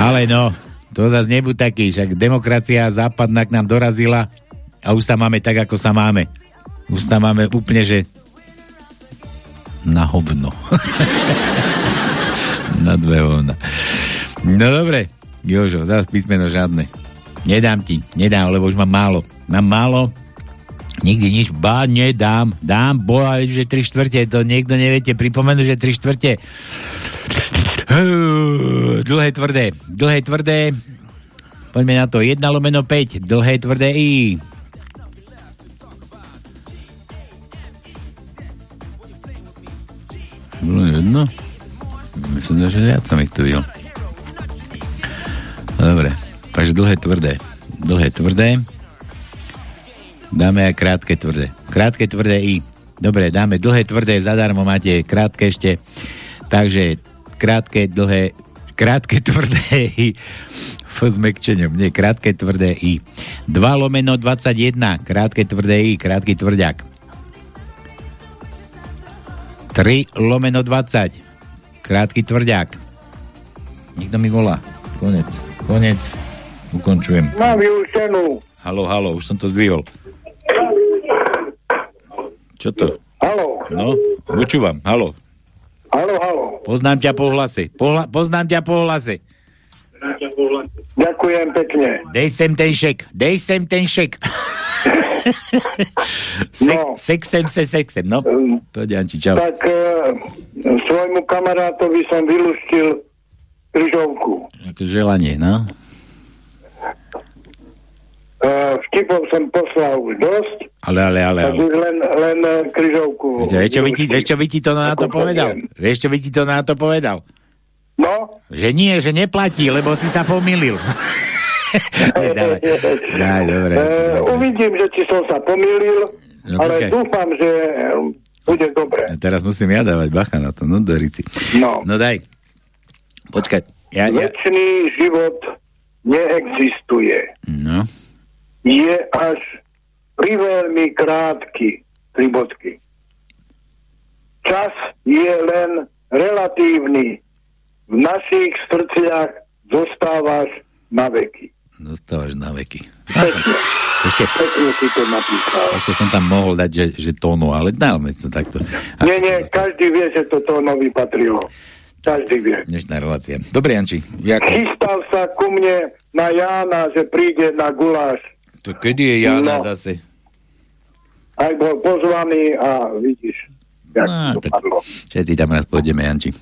ale no, to zase nebuď taký, však demokracia západná k nám dorazila a už sa máme tak, ako sa máme. Už sa máme úplne, že na hovno. na dve hovna. No dobre, Jožo, zás písmeno žiadne. Nedám ti, nedám, lebo už mám málo. Mám málo, nikdy nič, ba, nedám, dám, bola, že tri štvrte, to niekto neviete pripomenúť, že tri štvrte. Dlhé tvrdé, dlhé tvrdé, poďme na to, 1 lomeno 5, dlhé tvrdé I. Bolo jedno? Myslím, že viac som ich tu videl. Dobre, takže dlhé tvrdé. Dlhé tvrdé. Dáme aj krátke tvrdé. Krátke tvrdé I. Dobre, dáme dlhé tvrdé, zadarmo máte krátke ešte. Takže krátke, dlhé, krátke tvrdé I. F s mekčením, nie, krátke tvrdé I. 2 lomeno 21, krátke tvrdé I, krátky tvrďak. 3 lomeno 20, krátky tvrďák. Nikto mi volá. Konec, konec. ukončujem. Mám vyučenú. Halo, halo, už som to zdvihol. Čo to? Halo. No, počúvam, halo. Halo, halo. Poznám ťa po hlase. Pohla, poznám ťa po hlase. Ďakujem pekne. Dej sem ten šek, dej sem ten šek. Sek, no. Sexem se sexem, no. Poď, Janči, čau. Tak e, svojmu kamarátovi som vyluštil kryžovku. Ako želanie, no. E, vtipov som poslal už dosť. Ale, ale, ale. Ale. už len, len e, kryžovku. Vieš, čo by ti, by to na to povedal? Vieš, čo by ti to na to povedal? No? Že nie, že neplatí, lebo si sa pomýlil. Daj, daj, dobre. E, uvidím, že či som sa pomýlil, No, ale dúfam, že e, bude dobre. A teraz musím ja dávať bacha na to, no Dorici. No. No daj. Počkaj. Ja, ja, Večný život neexistuje. no. Je až priveľmi krátky. Tri bodky. Čas je len relatívny. V našich srdciach zostávaš na veky. Dostávaš na veky. Ešte, Pekne si to napísal. ešte som tam mohol dať, že, že tónu, ale dáme to takto. A Nie, nie, každý vie, že to tónovi patrilo. Každý vie. dnešná relácia. Dobre, Janči. Jako? Chystal sa ku mne na Jána, že príde na guláš. To kedy je Jana No. zase? Aj bol pozvaný a vidíš, jak No, to padlo. všetci tam raz pôjdeme, Janči.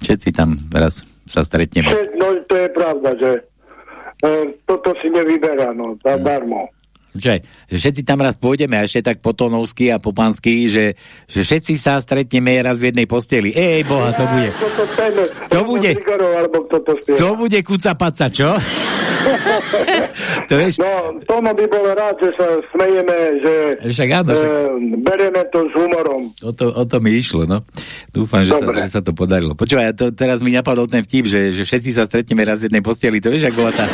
Všetci tam raz sa stretneme. No to je pravda, že e, toto si nevyberá, no, zadarmo. Počkaj, že všetci tam raz pôjdeme a ešte tak po tonovsky a po pansky, že, že všetci sa stretneme raz v jednej posteli. Ej, boha, to bude. To bude. To bude kuca paca, čo? to vieš? No, Tono by bol rád, že sa smejeme, že Však áno, však. e, bereme to s humorom. O to, o to mi išlo, no. Dúfam, že sa, že sa to podarilo. Počúvaj, to, teraz mi napadol ten vtip, že, že všetci sa stretneme raz v jednej posteli. To vieš, ak bola tá,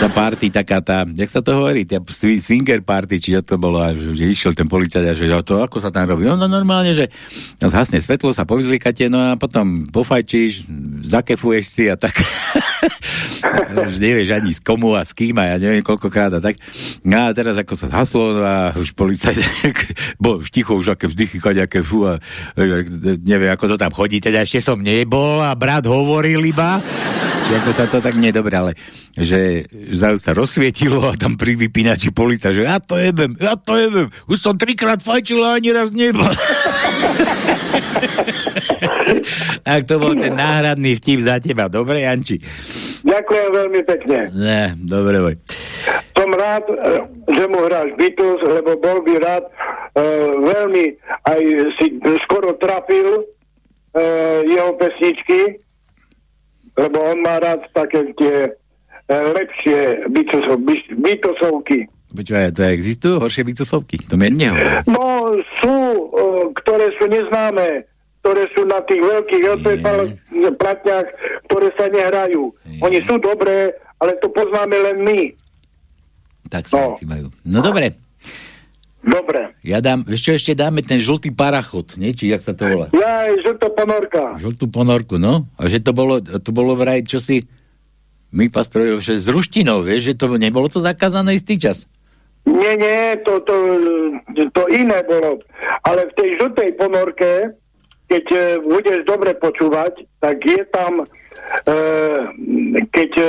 tá party, taká tá, jak sa to hovorí, tá swi- swinger party, či to bolo, a že, išiel ten policajt a že a to ako sa tam robí? No, no normálne, že zhasne svetlo, sa povyzlikate, no a potom pofajčíš, zakefuješ si a tak. už nevieš ani s komu a s kým a ja neviem koľkokrát a tak. No a teraz ako sa zhaslo no a už policajt bol už ticho, už aké vzdychy, kaďaké fú a e, neviem, ako to tam chodí, teda ešte som nebol a brat hovoril iba, či ako sa to tak nedobre, ale že zrazu sa rozsvietilo a tam pri vypínači polica, že ja to jebem, ja to jebem, už som trikrát fajčil a ani raz nebol. tak to bol ten náhradný vtip za teba. Dobre, Janči? Ďakujem veľmi pekne. Ne, dobre, boj. Som rád, e, že mu hráš Beatles, lebo bol by rád e, veľmi aj si skoro trafil e, jeho pesničky, lebo on má rád také tie e, lepšie Beatlesov, Beatlesovky. Počúvaj, to existujú horšie bytosovky? To mi. No, sú, e, ktoré sú neznáme, ktoré sú na tých veľkých LP platniach, ktoré sa nehrajú. Oni sú dobré, ale to poznáme len my. Tak sa no. majú. No dobre. Dobre. Ja dám, vieš čo, ešte dáme ten žltý parachod, nie? Či jak sa to volá? Ja žltá ponorka. Žltú ponorku, no. A že to bolo, to bolo vraj, čo si my pastrojil, že s ruštinou, vieš, že to nebolo to zakázané istý čas. Nie, nie, to, to, to iné bolo. Ale v tej žltej ponorke, keď e, budeš dobre počúvať, tak je tam, e, keď e,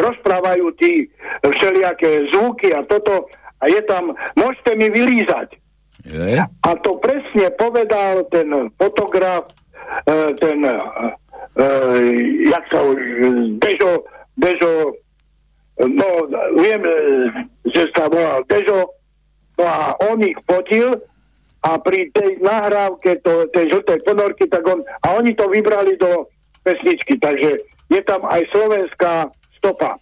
rozprávajú tí všelijaké zvuky a toto, a je tam, môžete mi vylízať. Je? A to presne povedal ten fotograf, e, ten, e, e, jak sa už, Dežo, Dežo, no, viem, že sa volal Dežo, no a on ich fotil a pri tej nahrávke to, tej žltej ponorky, tak on, a oni to vybrali do pesničky, takže je tam aj slovenská stopa.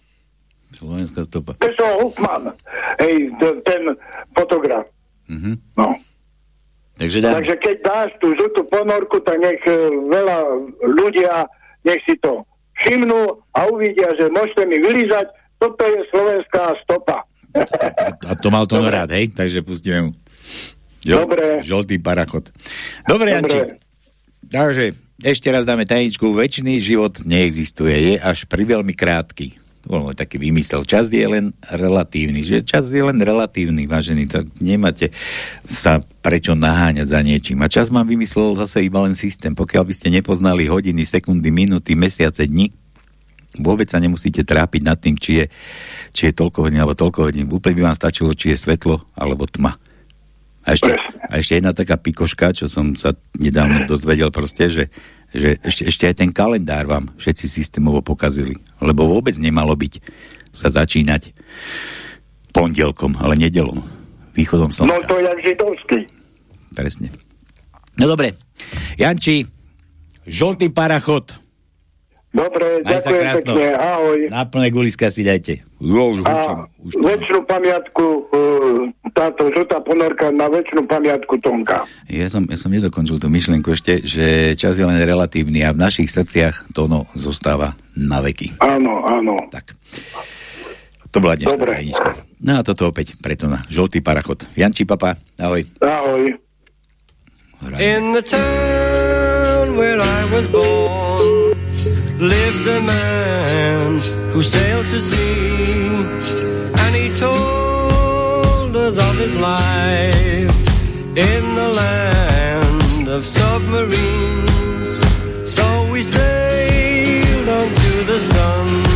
Slovenská stopa. Dežo Hufman, hej, ten fotograf. Mhm. No. Takže dám. Takže keď dáš tú žltú ponorku, tak nech e, veľa ľudia, nech si to všimnú a uvidia, že môžete mi vylízať, toto je slovenská stopa. A to mal to rád, hej? Takže pustíme mu. Dobre. Žltý parachod. Dobre, Dobre. Janči. Takže ešte raz dáme tajničku. Väčší život neexistuje. Je až pri veľmi krátky. Bol môj taký vymysel. Čas je len relatívny. Že čas je len relatívny, vážený. Tak nemáte sa prečo naháňať za niečím. A čas mám vymyslel zase iba len systém. Pokiaľ by ste nepoznali hodiny, sekundy, minúty, mesiace, dni, vôbec sa nemusíte trápiť nad tým, či je, či je toľko hodín alebo toľko hodín. Úplne by vám stačilo, či je svetlo alebo tma. A ešte, a ešte jedna taká pikoška, čo som sa nedávno dozvedel proste, že, že ešte, ešte aj ten kalendár vám všetci systémovo pokazili. Lebo vôbec nemalo byť sa začínať pondelkom, ale nedelom. Východom slnka. No to je židovský. Presne. No dobre. Janči, žltý parachod. Dobre, Maj ďakujem pekne, ahoj. Na plné guliska si dajte. Jo, už, A už, väčšinu pamiatku, uh, táto žltá ponorka na väčšinu pamiatku Tonka. Ja som, ja som nedokončil tú myšlienku ešte, že čas je len relatívny a v našich srdciach to ono zostáva na veky. Áno, áno. Tak. To bola dnešná tajnička. No a toto opäť preto na žltý parachod. Janči, papa, ahoj. Ahoj. In the town where I was born lived a man who sailed to sea, and he told us of his life in the land of submarines. So we sailed on to the sun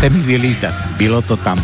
Môžete mi vylízať. Bylo to tam.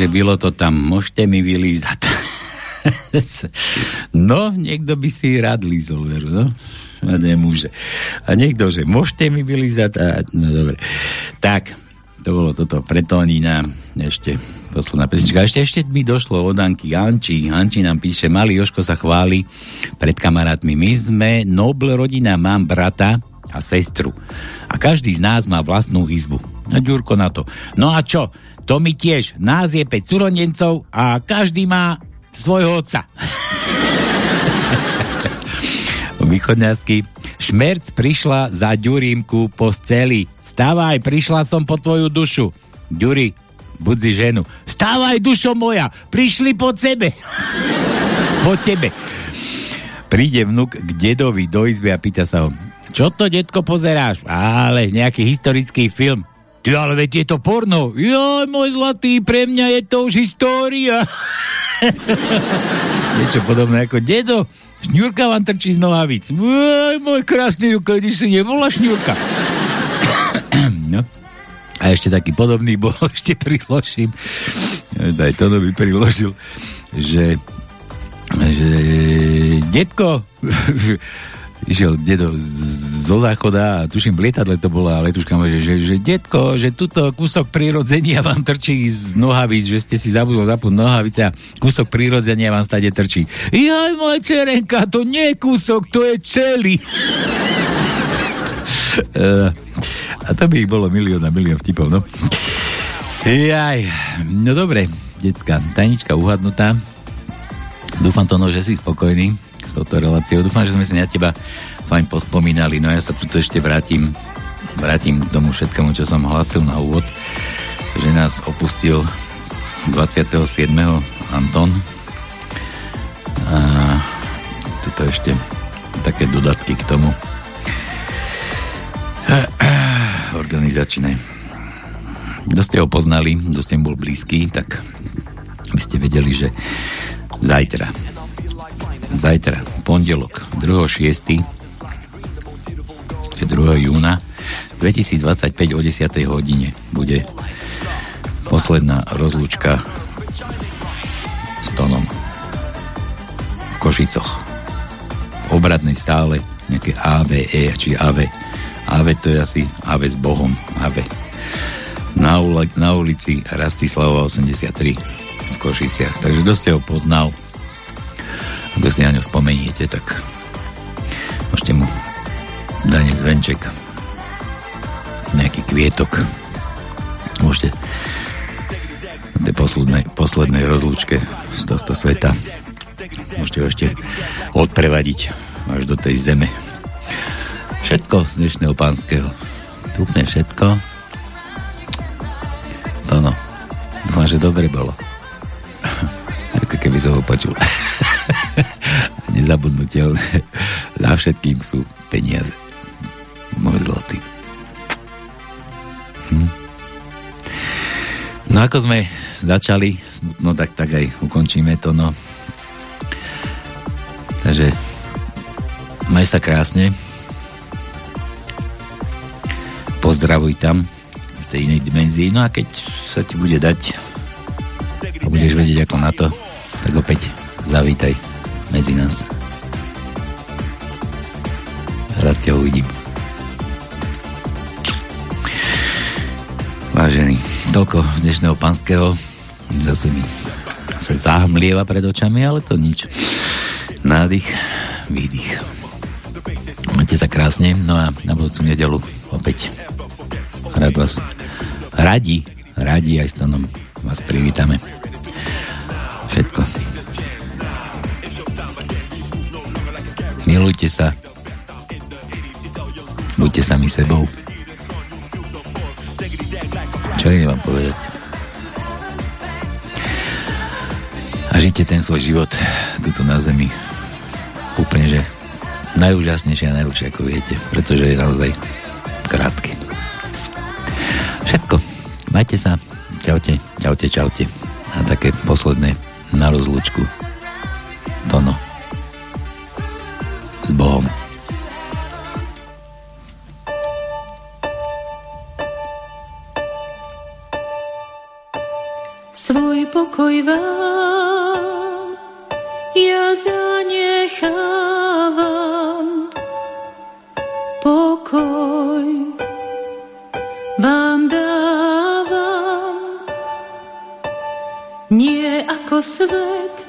Že bylo to tam. Môžete mi vylízať. no, niekto by si rád lízol, veru, no? A nemôže. A niekto, že môžete mi vylízať a... No, dobre. Tak, to bolo toto pre Tónina. Ešte posledná pesnička. Ešte, ešte mi došlo od Anky Anči. Anči nám píše, malý Joško sa chváli pred kamarátmi. My sme Nobl rodina, mám brata a sestru. A každý z nás má vlastnú izbu. A Ďurko na to. No a čo? To mi tiež. Nás je 5 súrodencov a každý má svojho otca. Východňarsky. Šmerc prišla za Ďurímku po sceli. Stávaj, prišla som po tvoju dušu. Ďuri, budzi ženu. Stávaj, dušo moja, prišli po sebe. po tebe. Príde vnuk k dedovi do izby a pýta sa ho, čo to, detko, pozeráš? Ale nejaký historický film. Ty, ale veď je to porno. Joj, môj zlatý, pre mňa je to už história. Niečo podobné ako dedo. Šňurka vám trčí z nohavíc. Oj, môj krásny když si nebola šňurka. no. A ešte taký podobný bol, ešte priložím. Daj, to by priložil, že že detko, išiel dedo zo záchoda a tuším v lietadle to bola letuška že, že, že detko, že tuto kúsok prírodzenia vám trčí z nohavíc, že ste si zabudol zapnúť nohavice a kúsok prírodzenia vám stade trčí. Jaj, moja cerenka, to nie je kúsok, to je celý. uh, a to by ich bolo milión a milión vtipov, no. Jaj, no dobre, detská, tajnička uhadnutá. Dúfam to, no, že si spokojný touto reláciou. Dúfam, že sme si na teba fajn pospomínali. No ja sa tu ešte vrátim, vrátim k tomu všetkému, čo som hlasil na úvod, že nás opustil 27. Anton. A tuto ešte také dodatky k tomu organizačné. Kto ste ho poznali, kto ste bol blízky, tak by ste vedeli, že zajtra zajtra, pondelok, 2.6. 2. júna 2025 o 10. hodine bude posledná rozlúčka s Tonom v Košicoch v obradnej stále nejaké AVE, či AV AV to je asi AV s Bohom AV na, uli, na ulici Rastislava 83 v Košiciach takže kto ho poznal ako si na ňo spomeniete, tak môžete mu dať zvenček, nejaký kvietok. Môžete tej poslednej, poslednej rozlúčke z tohto sveta môžete ho ešte odprevadiť až do tej zeme. Všetko z dnešného pánskeho. Úplne všetko. To no. Dúfam, že dobre bolo. Ako keby som ho počul. nezabudnutelné. Za všetkým sú peniaze. Môj zlatý. Hm. No ako sme začali, no tak, tak aj ukončíme to, no. Takže maj sa krásne. Pozdravuj tam v tej inej dimenzii. No a keď sa ti bude dať a budeš vedieť ako na to, tak opäť zavítaj medzi nás. Rád ťa uvidím. Vážený, toľko dnešného panského. Zase mi sa zahmlieva pred očami, ale to nič. Nádych, výdych. Máte sa krásne, no a na budúcu nedelu opäť rád vás radi, radi aj s tonom vás privítame. Milujte sa. Buďte sami sebou. Čo iné vám povedať? A žite ten svoj život tuto na zemi úplne, že najúžasnejšie a najlepšie, ako viete, pretože je naozaj krátky. Všetko. Majte sa. Čaute, čaute, čaute. A také posledné na rozlúčku. Tono s Bohom. Svoj pokoj vám ja zanechávam. Pokoj vám dávam. Nie ako svet